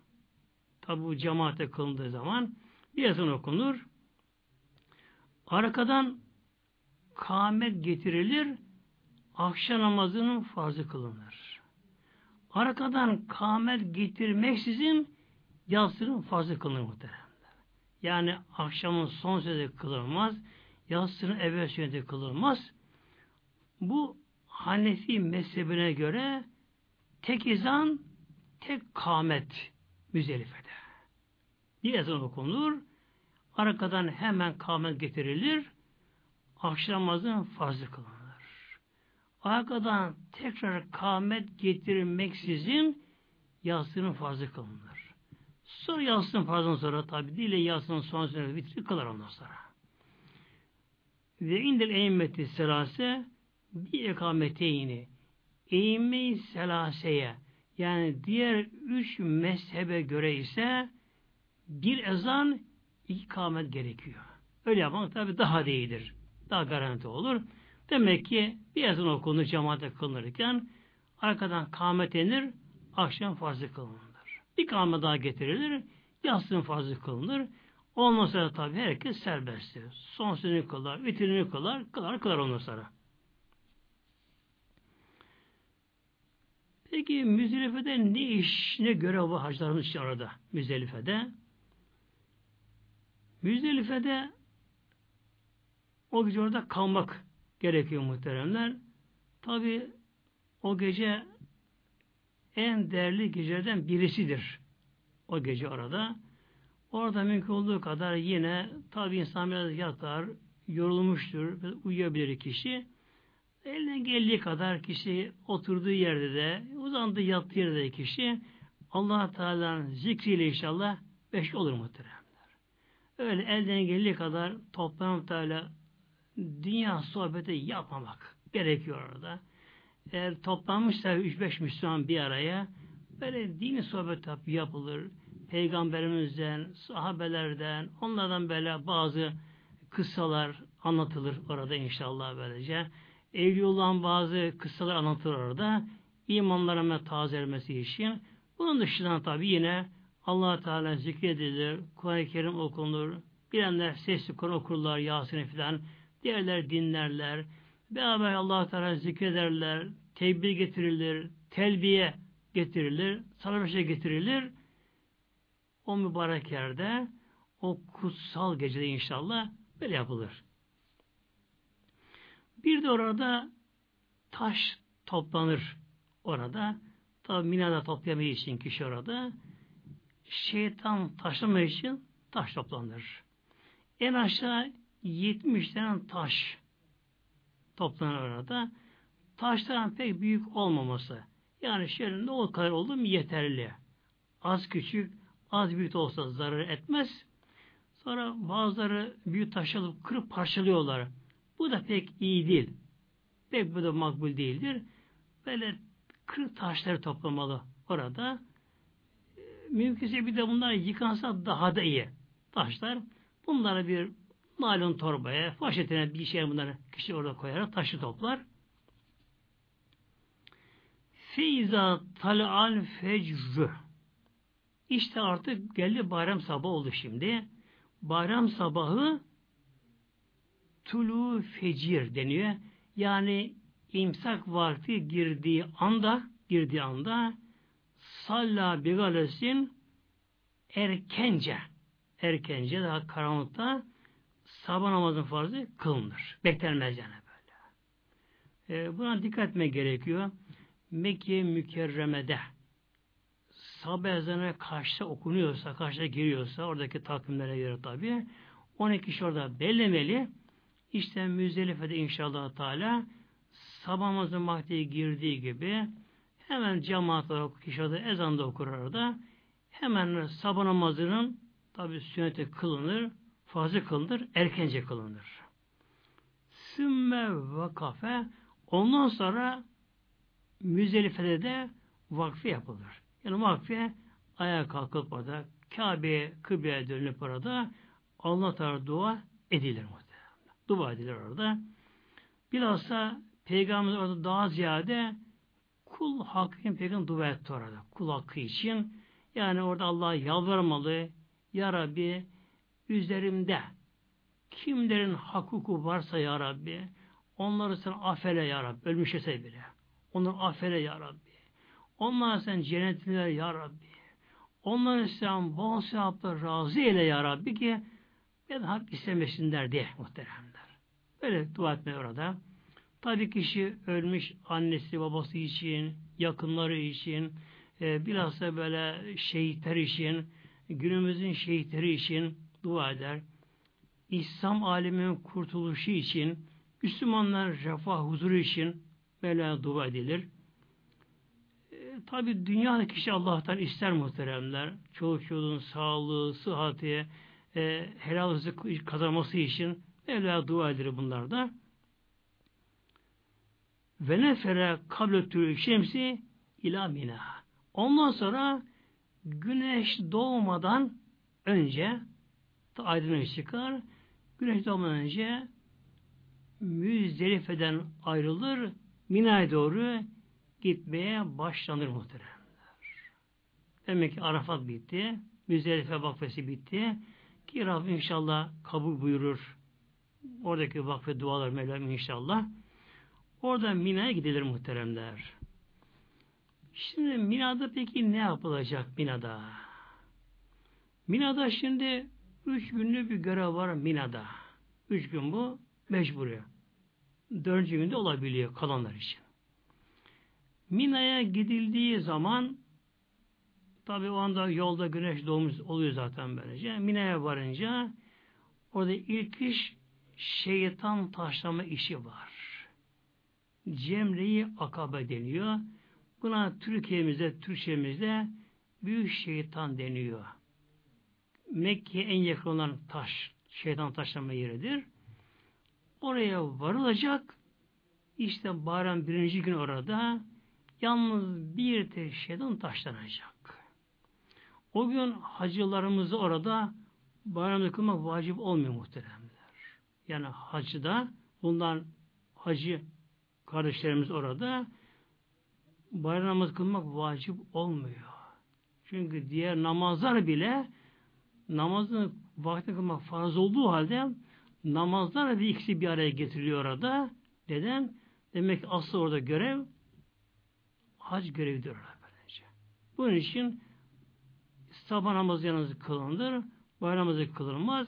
Tabi bu cemaate kılındığı zaman bir ezan okunur. Arkadan kâmet getirilir. Akşam namazının farzı kılınır. Arkadan kâmet getirmeksizin yatsının farzı kılınır muhteremler. Yani akşamın son sözü kılınmaz yatsının evvel sünneti kılınmaz. Bu Hanefi mezhebine göre tek ezan, tek kâmet müzelifede. Bir ezan okunur, arkadan hemen kâmet getirilir, akşam namazının farzı kılınır. arkadan tekrar kâmet getirmeksizin yatsının farzı kılınır. Sonra yatsının farzından sonra tabi dile yatsının son sünnet vitri kılar ondan sonra. Ve indel eğimmeti selase bir ekameteyni eğimme selaseye yani diğer üç mezhebe göre ise bir ezan iki kâmet gerekiyor. Öyle yapmak tabi daha değildir. Daha garanti olur. Demek ki bir ezan okunur cemaate kılınırken arkadan kâmet denir, akşam farzı kılınır. Bir kâmet daha getirilir, yatsın farzı kılınır. Ondan sonra tabi herkes serbesttir. Son sünni kılar, vitrini kılar, kılar kılar ondan sonra. Peki Müzdelife'de ne iş, ne görev var hacılarımız için arada Müzdelife'de? Müzdelife'de o gece orada kalmak gerekiyor muhteremler. Tabi o gece en değerli gecelerden birisidir. O gece orada. Orada mümkün olduğu kadar yine tabi insan biraz yatar, yorulmuştur, uyuyabilir kişi. Elinden geldiği kadar kişi oturduğu yerde de, uzandığı yattığı yerde de kişi allah Teala'nın zikriyle inşallah beş olur muhteremler. Öyle elden geldiği kadar toplanıp da dünya sohbeti yapmamak gerekiyor orada. Eğer toplanmışsa 3-5 Müslüman bir araya böyle dini sohbet yapılır. Peygamberimizden, sahabelerden, onlardan böyle bazı kıssalar anlatılır orada inşallah böylece. Evliyullah'ın bazı kıssalar anlatılır orada. İmanlarına tazelmesi için. Bunun dışında tabi yine allah Teala zikredilir, Kur'an-ı Kerim okunur, bilenler sesli Kur'an okurlar, Yasin'i filan, diğerler dinlerler, beraber allah Teala zikrederler, tebir getirilir, telbiye getirilir, salamışa getirilir. O mübarek yerde, o kutsal gecede inşallah böyle yapılır. Bir de orada taş toplanır orada. Tabi minada toplayamayı için kişi orada. Şeytan taşlama için taş toplanır. En aşağı 70 tane taş toplanır orada. Taşların pek büyük olmaması. Yani şöyle ne o kadar oldu mu yeterli. Az küçük, az büyük olsa zarar etmez. Sonra bazıları büyük taş alıp kırıp parçalıyorlar. Bu da pek iyi değil. Pek bu da makbul değildir. Böyle kırık taşları toplamalı orada. Mümkünse bir de bunlar yıkansa daha da iyi. Taşlar. Bunları bir naylon torbaya, poşetine bir şey bunları kişi orada koyarak taşı toplar. Feyza tal'al fecrü İşte artık geldi bayram sabahı oldu şimdi. Bayram sabahı tulu fecir deniyor. Yani imsak vakti girdiği anda girdiği anda salla bigalesin erkence erkence daha karanlıkta sabah namazın farzı kılınır. Beklenmez yani böyle. E, buna dikkat etme gerekiyor. Mekke mükerremede sabah ezanı kaçta okunuyorsa, kaçta giriyorsa oradaki takvimlere göre tabi 12 kişi orada bellemeli. İşte Müzdelife'de inşallah Teala sabah namazın vakti girdiği gibi hemen cemaat olarak kişi orada ezanda okur orada. Hemen sabah namazının tabi sünneti kılınır, fazla kılınır, erkence kılınır. Sümme ve kafe ondan sonra Müzdelife'de de vakfi yapılır. Yani vakfi ayağa kalkıp orada Kabe'ye, kıbleye dönüp orada Allah Teala dua edilir dua edilir orada. Bilhassa Peygamber orada daha ziyade kul hakkı için Peygamber dua etti orada. Kul hakkı için. Yani orada Allah'a yalvarmalı. Ya Rabbi üzerimde kimlerin hukuku varsa Ya Rabbi onları sen affeyle Ya Rabbi. Ölmüş bile. Onları affeyle Ya Rabbi. Onlara sen cennetini ver Ya Rabbi. Onları sen bol sevapla razı eyle Ya Rabbi ki ben hak istemesinler diye muhterem. Böyle dua etme orada. Tabii kişi ölmüş annesi babası için, yakınları için, e, bilhassa böyle şehitler için, günümüzün şehitleri için dua eder. İslam aleminin kurtuluşu için, Müslümanlar refah huzuru için Mevla'ya dua edilir. E, Tabi dünyada kişi Allah'tan ister muhteremler. Çoğu çocuğun sağlığı, sıhhati, e, helal rızık kazanması için Mevla'ya dua edilir bunlar da. Ve nefere kabletü şemsi ila mina. Ondan sonra güneş doğmadan önce aydınlık çıkar. Güneş doğmadan önce Müzdelife'den ayrılır, Mina'ya doğru gitmeye başlanır muhteremler. Demek ki Arafat bitti, Müzdelife vakfesi bitti ki Rabbim inşallah kabul buyurur. Oradaki vakfe dualar Mevlam inşallah. Orada Mina'ya gidilir muhteremler. Şimdi Mina'da peki ne yapılacak Mina'da? Mina'da şimdi üç günlük bir görev var Mina'da. Üç gün bu mecburi. Dördüncü günde olabiliyor kalanlar için. Mina'ya gidildiği zaman tabi o anda yolda güneş doğmuş oluyor zaten böylece. Mina'ya varınca orada ilk iş şeytan taşlama işi var. Cemreyi akabe deniyor. Buna Türkiye'mizde, Türkçemizde büyük şeytan deniyor. Mekke'ye en yakın olan taş, şeytan taşlama yeridir. Oraya varılacak. İşte bayram birinci gün orada yalnız bir tek şeytan taşlanacak. O gün hacılarımızı orada bayramda kılmak vacip olmuyor muhteremler. Yani hacıda bundan hacı kardeşlerimiz orada bayram namazı kılmak vacip olmuyor. Çünkü diğer namazlar bile namazın vakti kılmak farz olduğu halde namazlar bir ikisi bir araya getiriliyor orada. Neden? Demek ki asıl orada görev hac görevidir böylece. Bunun için sabah namazı yalnız kılınır, bayram namazı kılınmaz.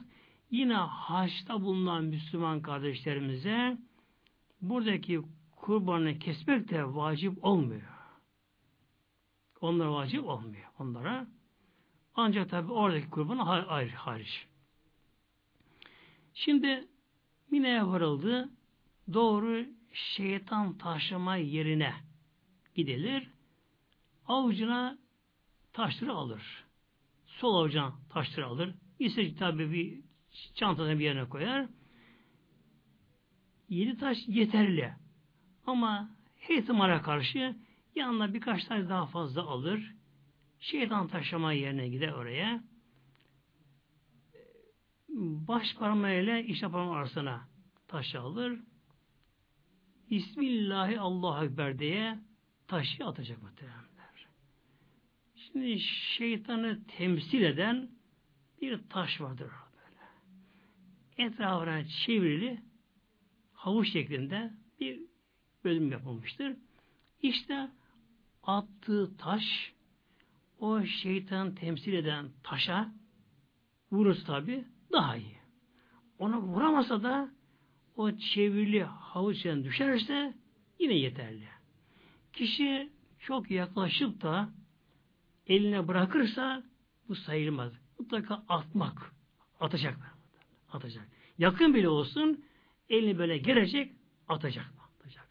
Yine haçta bulunan Müslüman kardeşlerimize buradaki kurbanı kesmek de vacip olmuyor. Onlara vacip olmuyor onlara. Ancak tabi oradaki kurbanı ayrı hariç. Şimdi Mine'ye varıldı. Doğru şeytan taşlama yerine gidilir. Avucuna taşları alır. Sol avucuna taşları alır. İse tabi bir çantasına bir yerine koyar. Yedi taş yeterli. Ama ihtimale karşı yanına birkaç taş daha fazla alır. Şeytan taşlama yerine gider oraya. Baş parmağıyla işte parmağı arasına taşı alır. Bismillahi Allahu Ekber diye taşı atacak muhtemelenler. Şimdi şeytanı temsil eden bir taş vardır böyle. Etrafına çevrili havuç şeklinde bir bölüm yapılmıştır. İşte attığı taş o şeytan temsil eden taşa vurursa tabi daha iyi. Ona vuramasa da o çevrili havuç düşerse yine yeterli. Kişi çok yaklaşıp da eline bırakırsa bu sayılmaz. Mutlaka atmak. Atacak. Atacak. Yakın bile olsun elini böyle gelecek atacak. atacak.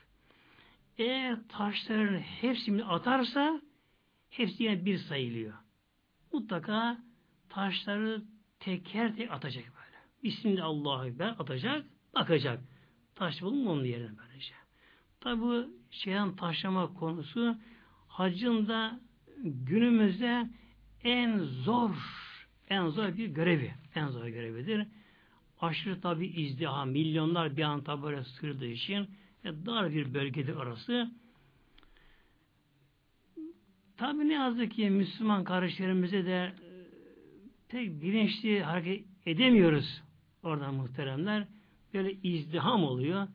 Eğer taşların hepsini atarsa hepsi yine bir sayılıyor. Mutlaka taşları teker tek atacak böyle. Bismillah Allah'a Ekber atacak, bakacak. Taş bulun onun yerine böylece. Tabi bu şeytan taşlama konusu hacın da günümüzde en zor en zor bir görevi. En zor görevidir. Aşırı tabi izdiha, milyonlar bir an tabi sığırdığı için e, dar bir bölgedir orası. Tabi ne yazık ki Müslüman kardeşlerimize de e, pek bilinçli hareket edemiyoruz oradan muhteremler. Böyle izdiham oluyor.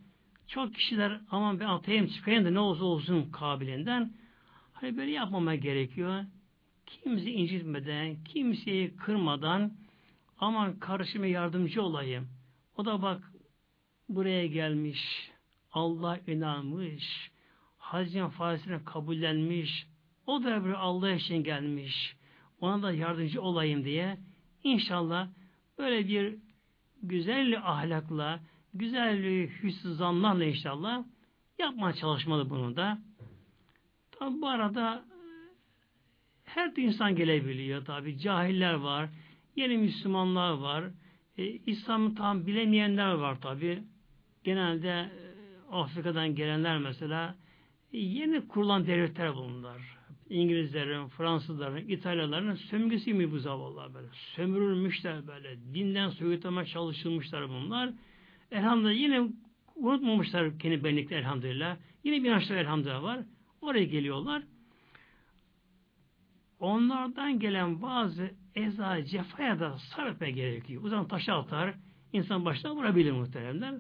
Çok kişiler aman ben atayım çıkayım da ne olsa olsun kabilinden hani böyle yapmama gerekiyor. Kimse incitmeden, kimseyi kırmadan aman karışıma yardımcı olayım. O da bak buraya gelmiş, Allah inanmış, hacın faizine kabullenmiş, o da bir Allah için gelmiş, ona da yardımcı olayım diye inşallah böyle bir güzel ahlakla, güzel hüsnü zanlarla inşallah Yapmaya çalışmalı bunu da. Tabi bu arada her türlü insan gelebiliyor tabi. Cahiller var, yeni Müslümanlar var, e, İslam'ı tam bilemeyenler var tabi. Genelde e, Afrika'dan gelenler mesela e, yeni kurulan devletler bunlar. İngilizlerin, Fransızların, İtalyaların sömürgesi mi bu zavallılar böyle? Sömürülmüşler böyle. Dinden soyutlamaya çalışılmışlar bunlar. Elhamdülillah yine unutmamışlar kendi benlikleri elhamdülillah. Yine bir inançlar elhamdülillah var. Oraya geliyorlar. Onlardan gelen bazı eza cefaya da sarıpma gerekiyor. O zaman taşı atar, insan başına vurabilir muhteremler.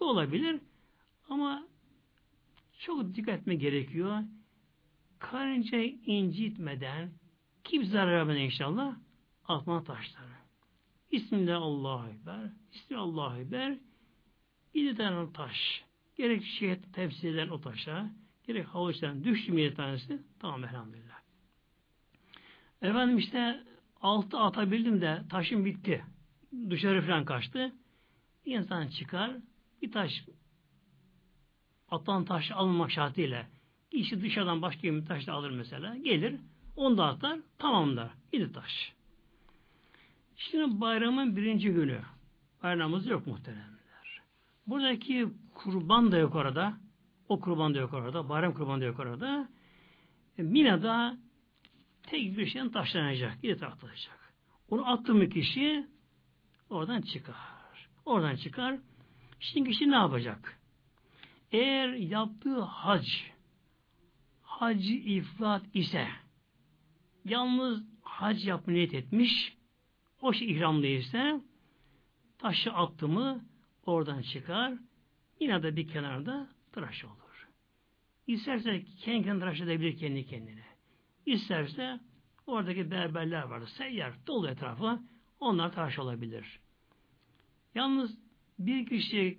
Bu olabilir. Ama çok dikkat etme gerekiyor. Karıncayı incitmeden, kim zarar vermeden inşallah atma taşları. Bismillah Allahu Ekber. Bismillah Allahu Ekber. Bir tane taş. Gerek şey tefsir eden o taşa, gerek havuçtan düştü bir tanesi. Tamam elhamdülillah. Efendim işte altı atabildim de taşım bitti. Dışarı falan kaçtı. Bir insan çıkar, bir taş atan taş alınmak şartıyla kişi dışarıdan başka bir taş da alır mesela. Gelir, onu da atar, tamam der. Yedi taş. Şimdi bayramın birinci günü. Bayramımız yok muhteremler. Buradaki kurban da yok orada. O kurban da yok orada. Bayram kurban da yok orada. E, Mina'da tek bir şeyden taşlanacak. Yedi tartılacak. Onu attı mı kişi oradan çıkar. Oradan çıkar. Şimdi kişi ne yapacak? Eğer yaptığı hac hacı ifrat ise yalnız hac yapma niyet etmiş o şey ihramlı ise taşı attı mı oradan çıkar yine de bir kenarda tıraş olur. İsterse kendi kendine tıraş edebilir kendi kendine. İsterse oradaki berberler vardı. Seyyar dolu etrafı onlar tıraş olabilir. Yalnız bir kişi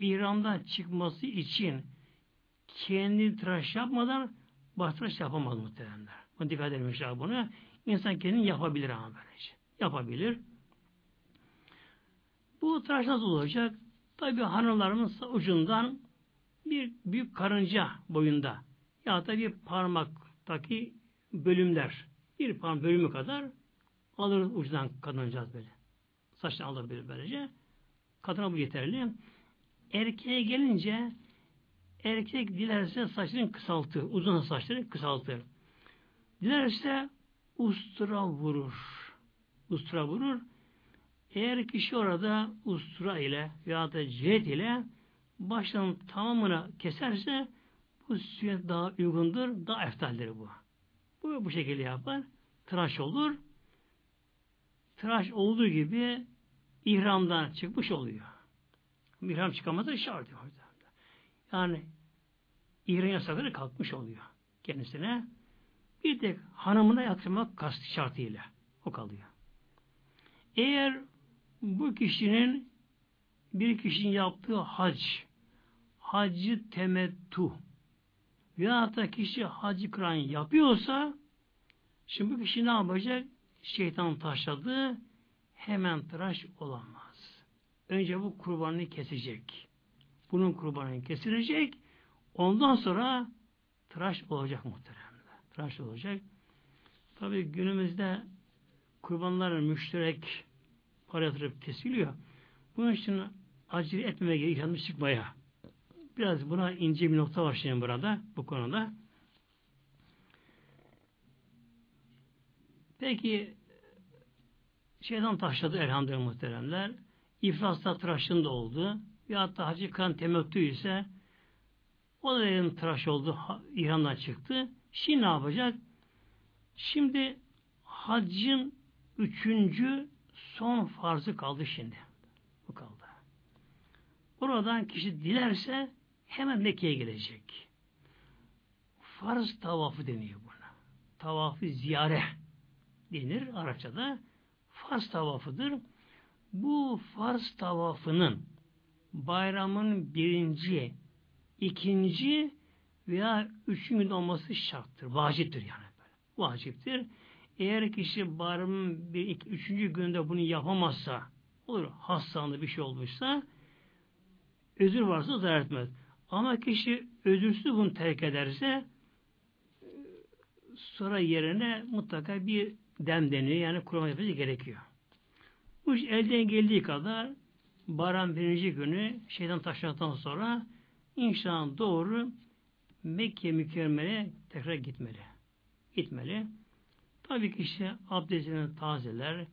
ihramdan çıkması için kendi tıraş yapmadan başka tıraş yapamaz muhteremler. Bunu dikkat edin buna. İnsan kendini yapabilir ama böylece. Yapabilir. Bu tıraş nasıl olacak? Tabi hanımlarımız ucundan bir büyük karınca boyunda ya da bir parmaktaki bölümler bir parmak bölümü kadar alır ucundan kadıncağız böyle. Saçını alır böyle böylece. Kadına bu yeterli. Erkeğe gelince erkek dilerse saçını kısaltır. Uzun saçları kısaltır. Dilerse ustura vurur. Ustura vurur. Eğer kişi orada ustura ile veya da cihet ile baştan tamamını keserse bu sünnet daha uygundur, daha eftaldir bu. Bu bu şekilde yapar. Tıraş olur. Tıraş olduğu gibi ihramdan çıkmış oluyor. İhram çıkamadı şart. Yani ihram yasakları kalkmış oluyor kendisine. Bir tek hanımına yatırmak kastı şartıyla. O kalıyor. Eğer bu kişinin bir kişinin yaptığı hac, hacı temettu veya da kişi hacı kıran yapıyorsa şimdi bu kişi ne yapacak? Şeytan taşladı hemen tıraş olamaz. Önce bu kurbanını kesecek. Bunun kurbanını kesilecek. Ondan sonra tıraş olacak muhteremler. Tıraş olacak. Tabi günümüzde kurbanların müşterek para yatırıp kesiliyor. Bunun için acele etmeme gerek yanlış çıkmaya. Biraz buna ince bir nokta var şimdi burada, bu konuda. Peki şeytan taşladı elhamdülillah muhteremler. İflasla tıraşın da oldu. Ya hatta hacı kan temettü ise o da dedim tıraş oldu. İran'dan çıktı. Şimdi ne yapacak? Şimdi haccın üçüncü son farzı kaldı şimdi. Bu kaldı. Oradan kişi dilerse hemen Mekke'ye gelecek. Farz tavafı deniyor buna. Tavafı ziyare denir Arapçada. Farz tavafıdır. Bu farz tavafının bayramın birinci, ikinci veya üçüncü gün olması şarttır. Vaciptir yani. Böyle. Vaciptir. Eğer kişi bayramın bir, iki, üçüncü günde bunu yapamazsa, olur hastalandı bir şey olmuşsa, özür varsa zarar etmez. Ama kişi özürsüz bunu terk ederse sonra yerine mutlaka bir dem deniyor. Yani kurban yapması gerekiyor. Bu iş elden geldiği kadar Baran birinci günü şeyden taşıdıktan sonra inşallah doğru Mekke mükerremeye tekrar gitmeli. Gitmeli. Tabii ki işte abdestini tazeler,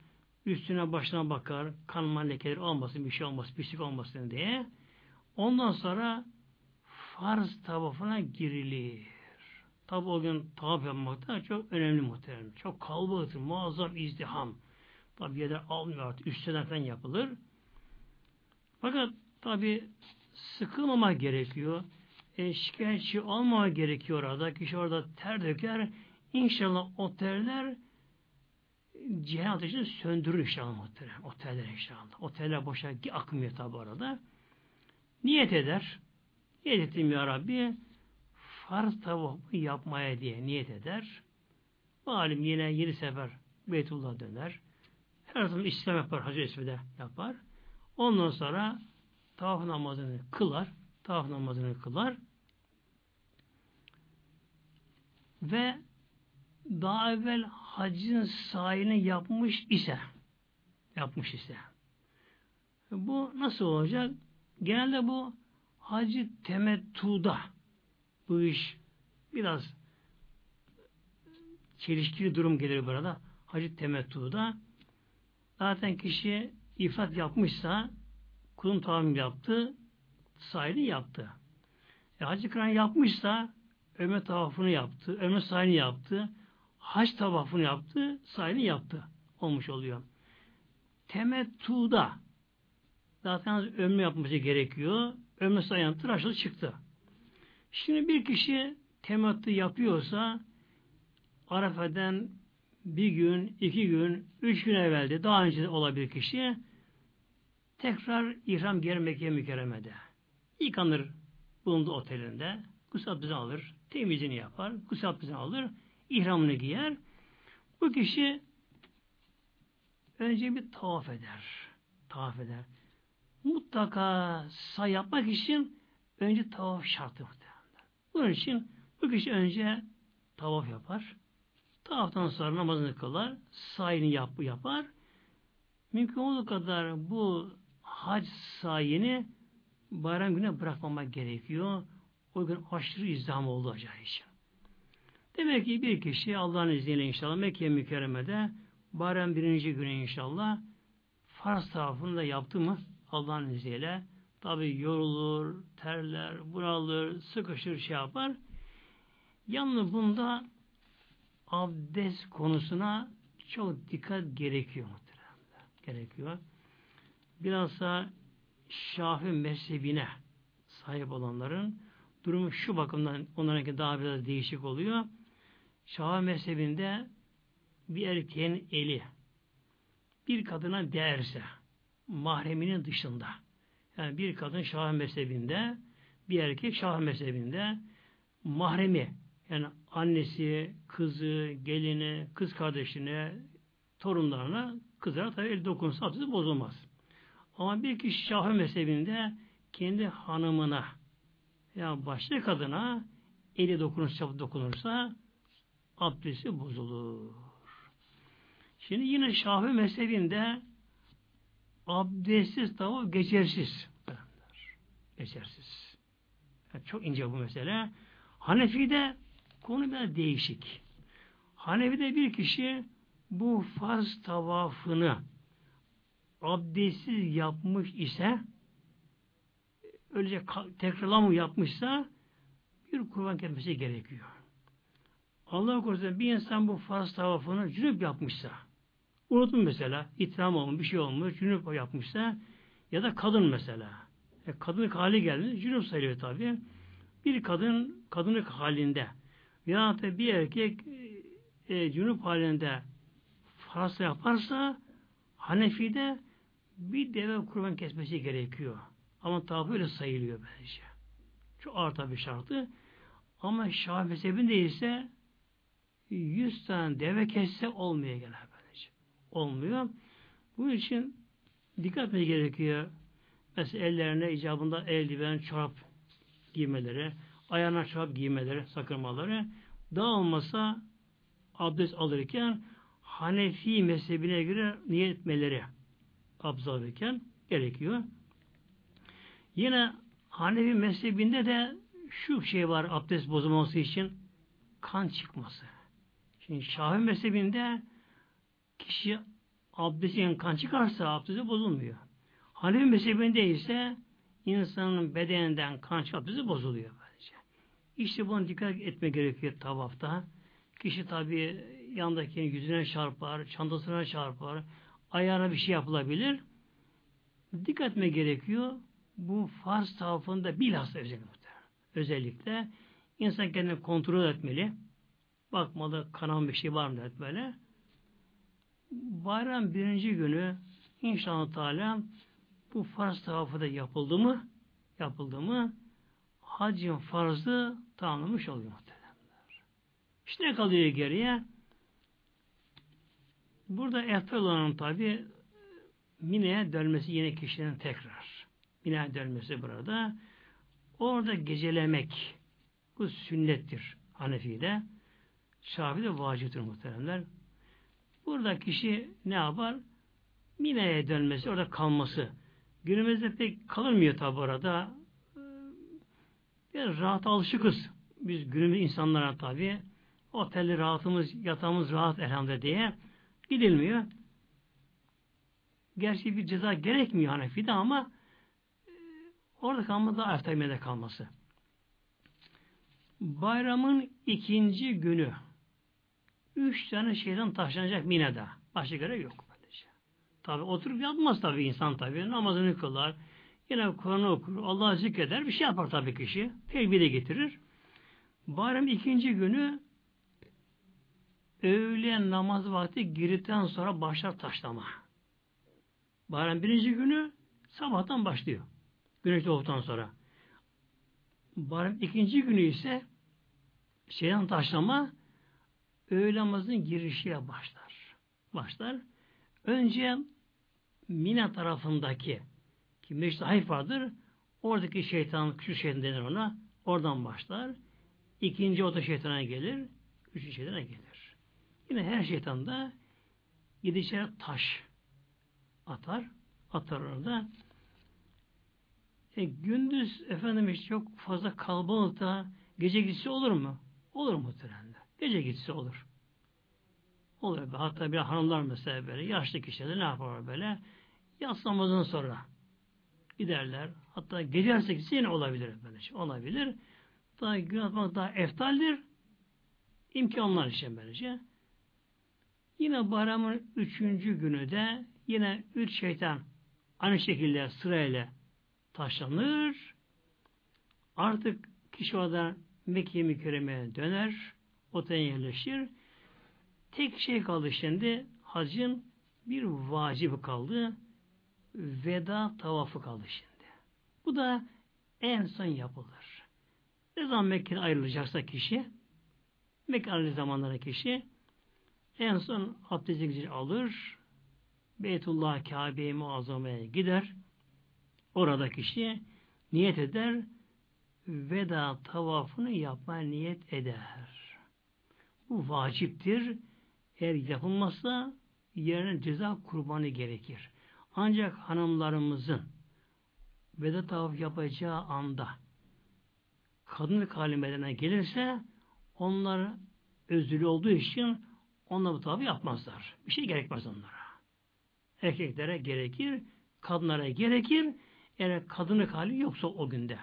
üstüne başına bakar, kanma lekeleri olmasın, bir şey olmasın, pislik olmasın diye. Ondan sonra farz tavafına girilir. Tabi o gün tavaf yapmak da çok önemli muhtemelen. Çok kalabalıktır, muazzam izdiham. Tabi yerler almıyor artık, falan yapılır. Fakat tabi sıkılmamak gerekiyor. E, şikayetçi olmamak gerekiyor orada. Kişi orada ter döker. İnşallah o terler cehennem ateşini söndürür inşallah muhtemelen. Oteller inşallah. Oteller boşa akmıyor tabi orada. Niyet eder. Niyet ettim ya Rabbi farz tavafı yapmaya diye niyet eder. Malim yine yedi sefer Beytullah döner. Her zaman İslam yapar, Hacı Esved'e yapar. Ondan sonra tavaf namazını kılar. Tavaf namazını kılar. Ve daha evvel hacın sayını yapmış ise yapmış ise bu nasıl olacak? Genelde bu hacı temettuda bu iş biraz çelişkili durum gelir burada. Hacı temettuda zaten kişi ifrat yapmışsa kulun tamam yaptı sayını yaptı. E, hacı kıran yapmışsa ömre tavafını yaptı, ömre sayını yaptı, hac tavafını yaptı, sayını yaptı. Olmuş oluyor. Temettuda zaten ömre yapması gerekiyor. Ömre sayını tıraşlı çıktı. Şimdi bir kişi tematı yapıyorsa Arafa'dan bir gün, iki gün, üç gün evvelde daha önce olabilir kişi tekrar ihram giyer Mekke mükerremede. Yıkanır bulundu otelinde. Gusül abdestini alır. Temizliğini yapar. Gusül abdestini alır. ihramını giyer. Bu kişi önce bir tavaf eder. Tavaf eder. Mutlaka say yapmak için önce tavaf şartı bunun için bu kişi önce tavaf yapar. Tavaftan sonra namazını kılar. Sayını yap, yapar. Mümkün olduğu kadar bu hac sayını bayram güne bırakmamak gerekiyor. O gün aşırı izdiham oldu acayip için. Demek ki bir kişi Allah'ın izniyle inşallah Mekke mükerremede bayram birinci günü inşallah farz tarafını da yaptı mı Allah'ın izniyle Tabi yorulur, terler, bunalır, sıkışır, şey yapar. Yalnız bunda abdest konusuna çok dikkat gerekiyor muhtemelen. Gerekiyor. Bilhassa Şafi mezhebine sahip olanların durumu şu bakımdan onlarınki daha biraz değişik oluyor. Şafi mezhebinde bir erkeğin eli bir kadına değerse mahreminin dışında yani bir kadın şah mezhebinde, bir erkek şah mezhebinde mahremi yani annesi, kızı, gelini, kız kardeşine, torunlarına, kızlara tabi el dokunsa abdesti bozulmaz. Ama bir kişi şah mezhebinde kendi hanımına yani başka kadına eli dokunursa, dokunursa abdesti bozulur. Şimdi yine Şafii mezhebinde abdestsiz tavaf geçersiz. Geçersiz. Yani çok ince bu mesele. Hanefi'de konu biraz değişik. Hanefi'de bir kişi bu farz tavafını abdestsiz yapmış ise öylece tekrarlamı yapmışsa bir kurban kesmesi gerekiyor. Allah korusun bir insan bu farz tavafını cünüp yapmışsa Unutun mesela, ithram olmuş, bir şey olmuş, cünüp yapmışsa ya da kadın mesela. E, kadınlık hali geldi, cünüp sayılıyor tabi. Bir kadın kadınlık halinde ya da bir erkek e, e cünüp halinde farsa yaparsa Hanefi'de bir deve kurban kesmesi gerekiyor. Ama tabi öyle sayılıyor bence. Çok ağır tabi şartı. Ama Şafii mezhebinde ise yüz tane deve kesse olmuyor gene olmuyor. Bunun için dikkat etmeye gerekiyor. Mesela ellerine icabında eldiven, çorap giymeleri, ayağına çorap giymeleri, sakınmaları dağılmasa abdest alırken Hanefi mezhebine göre niyet etmeleri abdest alırken gerekiyor. Yine Hanefi mezhebinde de şu şey var abdest bozulması için kan çıkması. Şimdi Şafi mezhebinde kişi abdestin kan çıkarsa abdesti bozulmuyor. Hanefi mezhebinde ise insanın bedeninden kan çıkarsa bozuluyor. Bence. İşte buna dikkat etme gerekiyor tavafta. Kişi tabi yandaki yüzüne çarpar, çantasına çarpar, ayağına bir şey yapılabilir. Dikkat etme gerekiyor. Bu farz tavafında bilhassa özellikle. Özellikle insan kendini kontrol etmeli. Bakmalı kanan bir şey var mı böyle. Bayram birinci günü inşallah Teala bu farz tavafı da yapıldı mı? Yapıldı mı? Hacın farzı tamamlamış oluyor muhtemelenler. İşte ne kalıyor geriye? Burada eftal olan tabi Mine'ye dönmesi yine kişinin tekrar. Mine'ye dönmesi burada. Orada gecelemek bu sünnettir Hanefi'de. Şafi'de vaciptir muhteremler. Burada kişi ne yapar? Mine'ye dönmesi, orada kalması. Günümüzde pek kalınmıyor tabi orada. Biraz rahat alışıkız. Biz günümüz insanlara tabi. Otelli rahatımız, yatağımız rahat elhamdülillah diye gidilmiyor. Gerçi bir ceza gerekmiyor Hanefi'de ama e, orada kalması da ertemede kalması. Bayramın ikinci günü üç tane şeyden taşlanacak Mine'de. Başka göre yok. Böylece. Tabi oturup yatmaz tabi insan tabi. Namazını kılar. Yine Kur'an'ı okur. Allah'ı zikreder. Bir şey yapar tabi kişi. Tekbiri getirir. Bayram ikinci günü öğle namaz vakti girdikten sonra başlar taşlama. Bayram birinci günü sabahtan başlıyor. Güneş doğduktan sonra. Bayram ikinci günü ise şeyden taşlama öğle namazının girişiyle başlar. Başlar. Önce Mina tarafındaki ki Meşri Hayf vardır. Oradaki şeytan, küçük şeytan denir ona. Oradan başlar. İkinci o da şeytana gelir. Üçüncü şeytana gelir. Yine her şeytan da gidişe taş atar. Atar orada. E, gündüz efendim çok fazla kalabalıkta gece gitsi olur mu? Olur muhtemelen. Gece gitsi olur. Olur. Hatta bir hanımlar mesela böyle yaşlı kişiler ne yapar böyle? Namazından sonra giderler. Hatta gece gitse yine olabilir böylece. Olabilir. Daha gün atmak daha eftaldir. İmkanlar için böylece. Yine bayramın üçüncü günü de yine üç şeytan aynı şekilde sırayla taşlanır. Artık kişi orada Mekke mükerremeye döner. Otaya yerleşir. Tek şey kaldı şimdi hacın bir vacibi kaldı. Veda tavafı kaldı şimdi. Bu da en son yapılır. Ne zaman Mekke'den ayrılacaksa kişi Mekke ayrılır zamanlara kişi en son abdesti alır Beytullah Kabe'ye muazzamaya gider. Orada kişi niyet eder veda tavafını yapmaya niyet eder. Bu vaciptir. Eğer yapılmazsa yerine ceza kurbanı gerekir. Ancak hanımlarımızın veda tavaf yapacağı anda kadın kalimelerine gelirse onlar özürlü olduğu için onlar bu tavafı yapmazlar. Bir şey gerekmez onlara. Erkeklere gerekir, kadınlara gerekir. Eğer kadını hali yoksa o günde.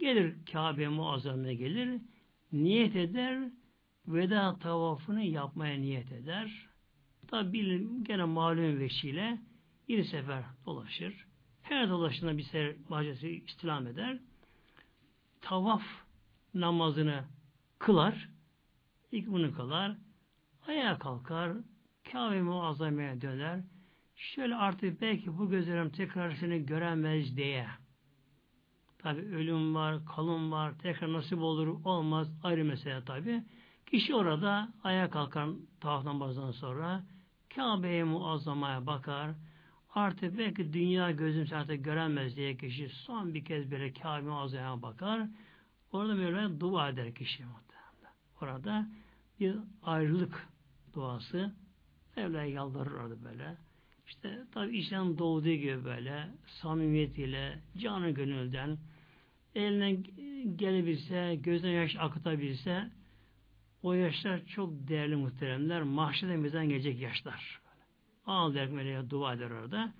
Gelir Kabe muazzamına gelir, niyet eder, veda tavafını yapmaya niyet eder. Tabi gene malum veşiyle bir sefer dolaşır. Her dolaşında bir sefer bahçesi istilam eder. Tavaf namazını kılar. İlk bunu kılar. Ayağa kalkar. Kabe muazzamaya döner. Şöyle artık belki bu gözlerim tekrar seni göremez diye Tabi ölüm var, kalım var, tekrar nasip olur, olmaz ayrı mesele tabi. Kişi orada ayağa kalkar tavaf namazdan sonra Kabe'ye muazzamaya bakar, Artık belki dünya gözüm artık göremez diye kişi son bir kez böyle Kabe Azam'a bakar. Orada böyle dua eder kişi muhtemelen. Orada bir ayrılık duası Mevla'ya yalvarır orada böyle. İşte tabi içten doğduğu gibi böyle samimiyetiyle, canı gönülden eline gelebilse, gözden yaş akıtabilse o yaşlar çok değerli muhteremler. Mahşede mezan gelecek yaşlar. Ağıl der meleğe dua eder orada.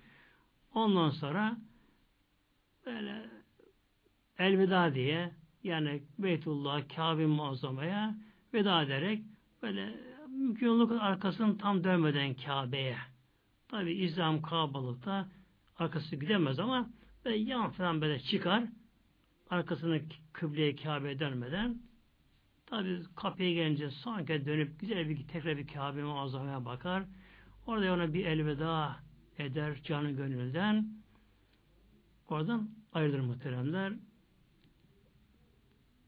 Ondan sonra böyle elveda diye yani Beytullah, Kabe muazzamaya veda ederek böyle mümkün olduğu arkasını tam dönmeden Kabe'ye. Tabi İslam kalabalıkta arkası gidemez ama böyle yan falan böyle çıkar arkasını kıbleye Kabe'ye dönmeden tabi kapıya gelince son kez dönüp güzel bir tekrar bir Kabe muazzamaya bakar. Orada ona bir elveda eder canı gönülden. Oradan ayrılır muhteremler.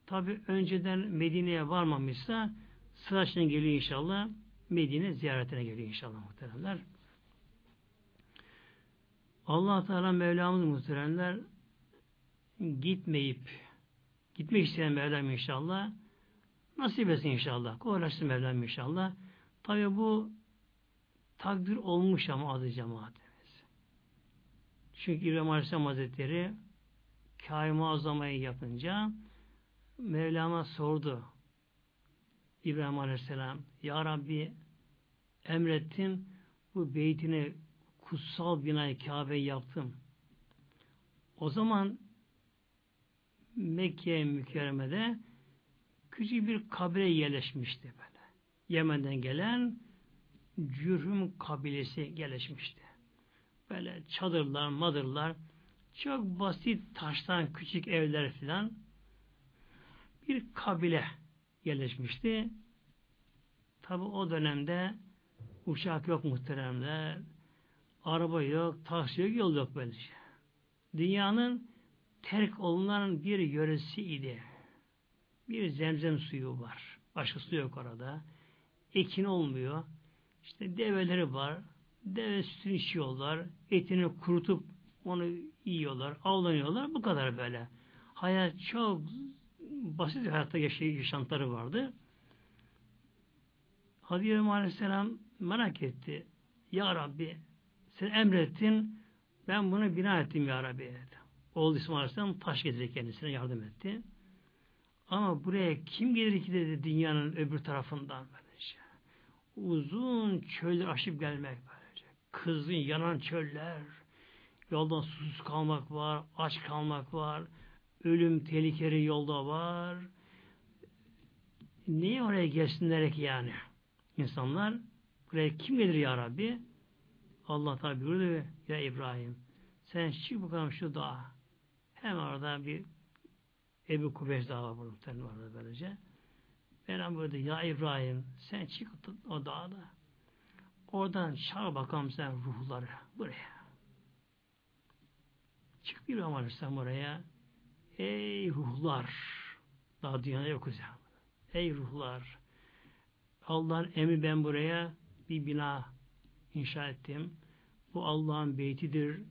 Tabi önceden Medine'ye varmamışsa sırasına geliyor inşallah. Medine ziyaretine geliyor inşallah muhteremler. Allah Teala Mevlamız muhteremler gitmeyip gitmek isteyen Mevlam inşallah nasip etsin inşallah. Kolaylaşsın Mevlam inşallah. Tabi bu takdir olmuş ama adı cemaatimiz. Çünkü İbrahim Aleyhisselam Hazretleri Kaim-i Azama'yı yapınca Mevlam'a sordu. İbrahim Aleyhisselam Ya Rabbi emrettin bu beytini kutsal binayı Kabe'yi yaptım. O zaman Mekke mükerremede küçük bir kabre yerleşmişti böyle. Yemen'den gelen Cürhüm kabilesi yerleşmişti. Böyle çadırlar, madırlar, çok basit taştan küçük evler filan bir kabile yerleşmişti. Tabi o dönemde uçak yok muhteremler, araba yok, taksi yok, yol yok böylece. Dünyanın terk olunan bir yöresi idi. Bir zemzem suyu var. Başka su yok orada. Ekin olmuyor. İşte develeri var. Deve sütünü içiyorlar. Etini kurutup onu yiyorlar. Avlanıyorlar. Bu kadar böyle. Hayat çok basit bir hayatta yaşantıları vardı. Hazreti Aleyhisselam merak etti. Ya Rabbi sen emrettin ben bunu bina ettim Ya Rabbi. Oğul İsmail Aleyhisselam taş getirecek kendisine yardım etti. Ama buraya kim gelir ki dedi dünyanın öbür tarafından böylece. Uzun çöller aşıp gelmek böylece. Kızın yanan çöller, yoldan susuz kalmak var, aç kalmak var, ölüm tehlikeli yolda var. Niye oraya gelsinler ki yani? İnsanlar buraya kim gelir ya Rabbi? Allah tabi buyurdu ya İbrahim sen çık bakalım şu dağa. Hem orada bir Ebu Kubeş dağı var burada orada böylece. Mevlam buyurdu ya İbrahim sen çık o dağda. Oradan çağır bakalım sen ruhları buraya. Çık bir Aleyhisselam oraya. Ey ruhlar! Daha dünyada yokuz ya. Ey ruhlar! Allah'ın emri ben buraya bir bina inşa ettim. Bu Allah'ın beytidir.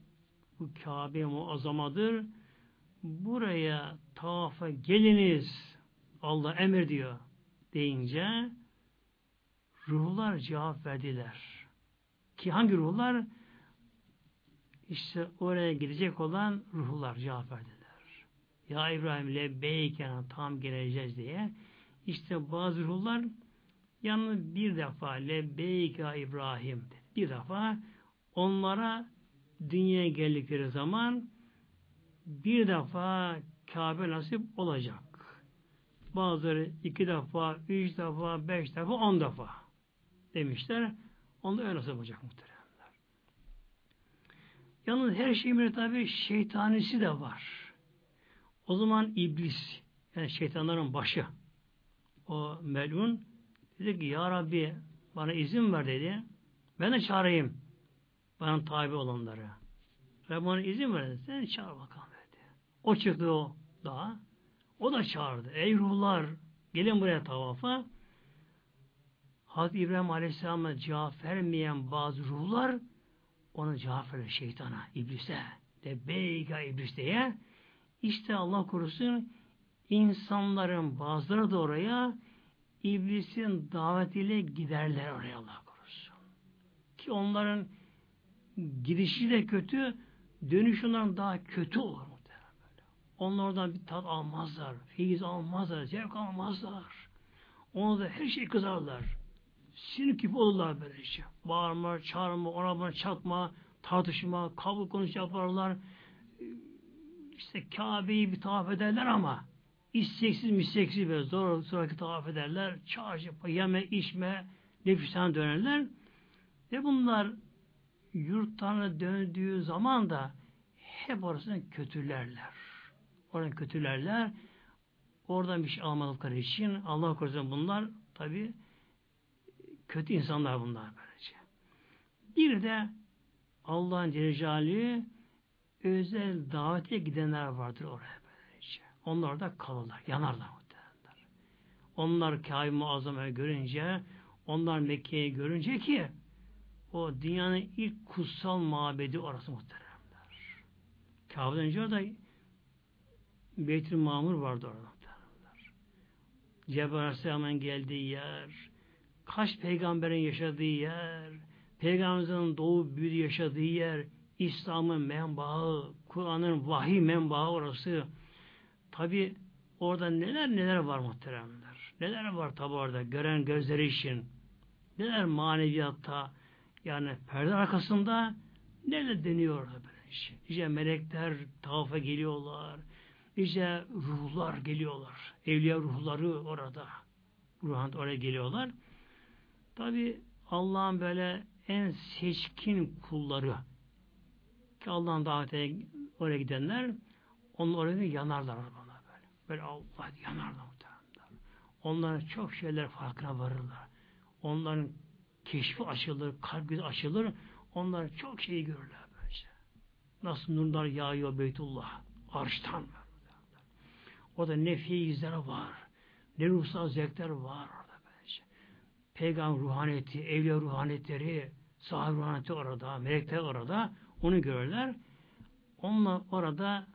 Bu Kabe muazzamadır. Buraya tavafa geliniz. Allah emir diyor deyince ruhlar cevap verdiler. Ki hangi ruhlar? İşte oraya gidecek olan ruhlar cevap verdiler. Ya İbrahim lebbeyken tam geleceğiz diye. İşte bazı ruhlar yalnız bir defa lebbeyka İbrahim bir defa onlara dünyaya geldikleri zaman bir defa Kabe nasip olacak. Bazıları iki defa, üç defa, beş defa, on defa demişler. Onda öyle nasip olacak muhteremler. Yalnız her şeyin tabi şeytanisi de var. O zaman iblis, yani şeytanların başı, o melun, dedi ki Ya Rabbi bana izin ver dedi. Ben de çağırayım bana tabi olanları. Ve bana izin ver dedi. Sen çağır bakalım dedi. O çıktı o dağa. O da çağırdı. Ey ruhlar gelin buraya tavafa. Hazreti İbrahim Aleyhisselam'a cevap vermeyen bazı ruhlar ona cevap verir şeytana, iblise. De beyga iblis diye. İşte Allah korusun insanların bazıları da oraya iblisin davetiyle giderler oraya Allah korusun. Ki onların gidişi de kötü, dönüşünden daha kötü olur muhtemelen böyle. Onlar oradan bir tat almazlar, feyiz almazlar, zevk almazlar. Ona da her şey kızarlar. Sinir küpü olurlar böyle işte. Bağırma, çağırma, ona buna çatma, tartışma, kavga konuş yaparlar. İşte Kabe'yi bir tavaf ederler ama isteksiz misteksiz ve zor sonraki tavaf ederler. Çarşı, yeme, içme, nefisten dönerler. Ve bunlar yurtlarına döndüğü zaman da hep orasını kötülerler. Oradan kötülerler. Oradan bir şey almadıkları için Allah korusun bunlar tabi kötü insanlar bunlar böylece. Bir de Allah'ın Celle özel davete gidenler vardır oraya böylece. Onlar da kalırlar, yanarlar muhtemelenler. Onlar Kabe Muazzama'yı görünce, onlar Mekke'yi görünce ki o dünyanın ilk kutsal mabedi orası muhteremler. Kabe'den önce orada Beytül Mamur vardı orada muhteremler. Cebrail Aleyhisselam'ın geldiği yer, kaç peygamberin yaşadığı yer, peygamberimizin doğup büyüdüğü yaşadığı yer, İslam'ın menbaı, Kur'an'ın vahiy menbaı orası. Tabi orada neler neler var muhteremler. Neler var tabi orada gören gözleri için. Neler maneviyatta, yani perde arkasında neler deniyor orada böyle şey. İşte melekler tavafa geliyorlar. İşte ruhlar geliyorlar. Evliya ruhları orada. Ruhan oraya geliyorlar. Tabi Allah'ın böyle en seçkin kulları ki Allah'ın davetine oraya gidenler onlar oraya yanarlar bana böyle. Böyle Allah yanarlar muhtemelen. Onların çok şeyler farkına varırlar. Onların keşfi açılır, kalp gözü açılır. Onlar çok şey görürler böylece. Nasıl nurlar yağıyor Beytullah. Arştan. O da ne feyizler var. Ne ruhsal zevkler var orada böylece. Peygamber ruhaniyeti, evliya ruhaniyetleri, sahib ruhaniyeti orada, melekler orada. Onu görürler. Onlar orada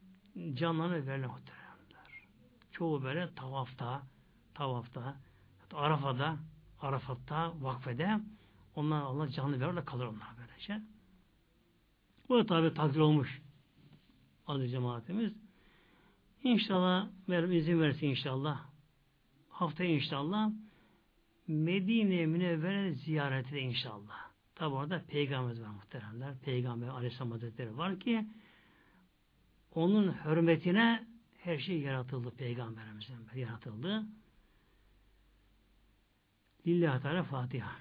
canlarını verirler muhteremler. Çoğu böyle tavafta, tavafta, Arafa'da, Arafat'ta, vakfede onlar Allah canlı verir de kalır onlar böylece. Bu da tabi takdir olmuş aziz cemaatimiz. İnşallah Meryem izin versin inşallah. Haftaya inşallah Medine Münevvere ziyareti de inşallah. Tabi orada peygamberimiz var muhteremler. Peygamber Aleyhisselam Hazretleri var ki onun hürmetine her şey yaratıldı peygamberimizin yaratıldı. Lillahi Teala Fatiha.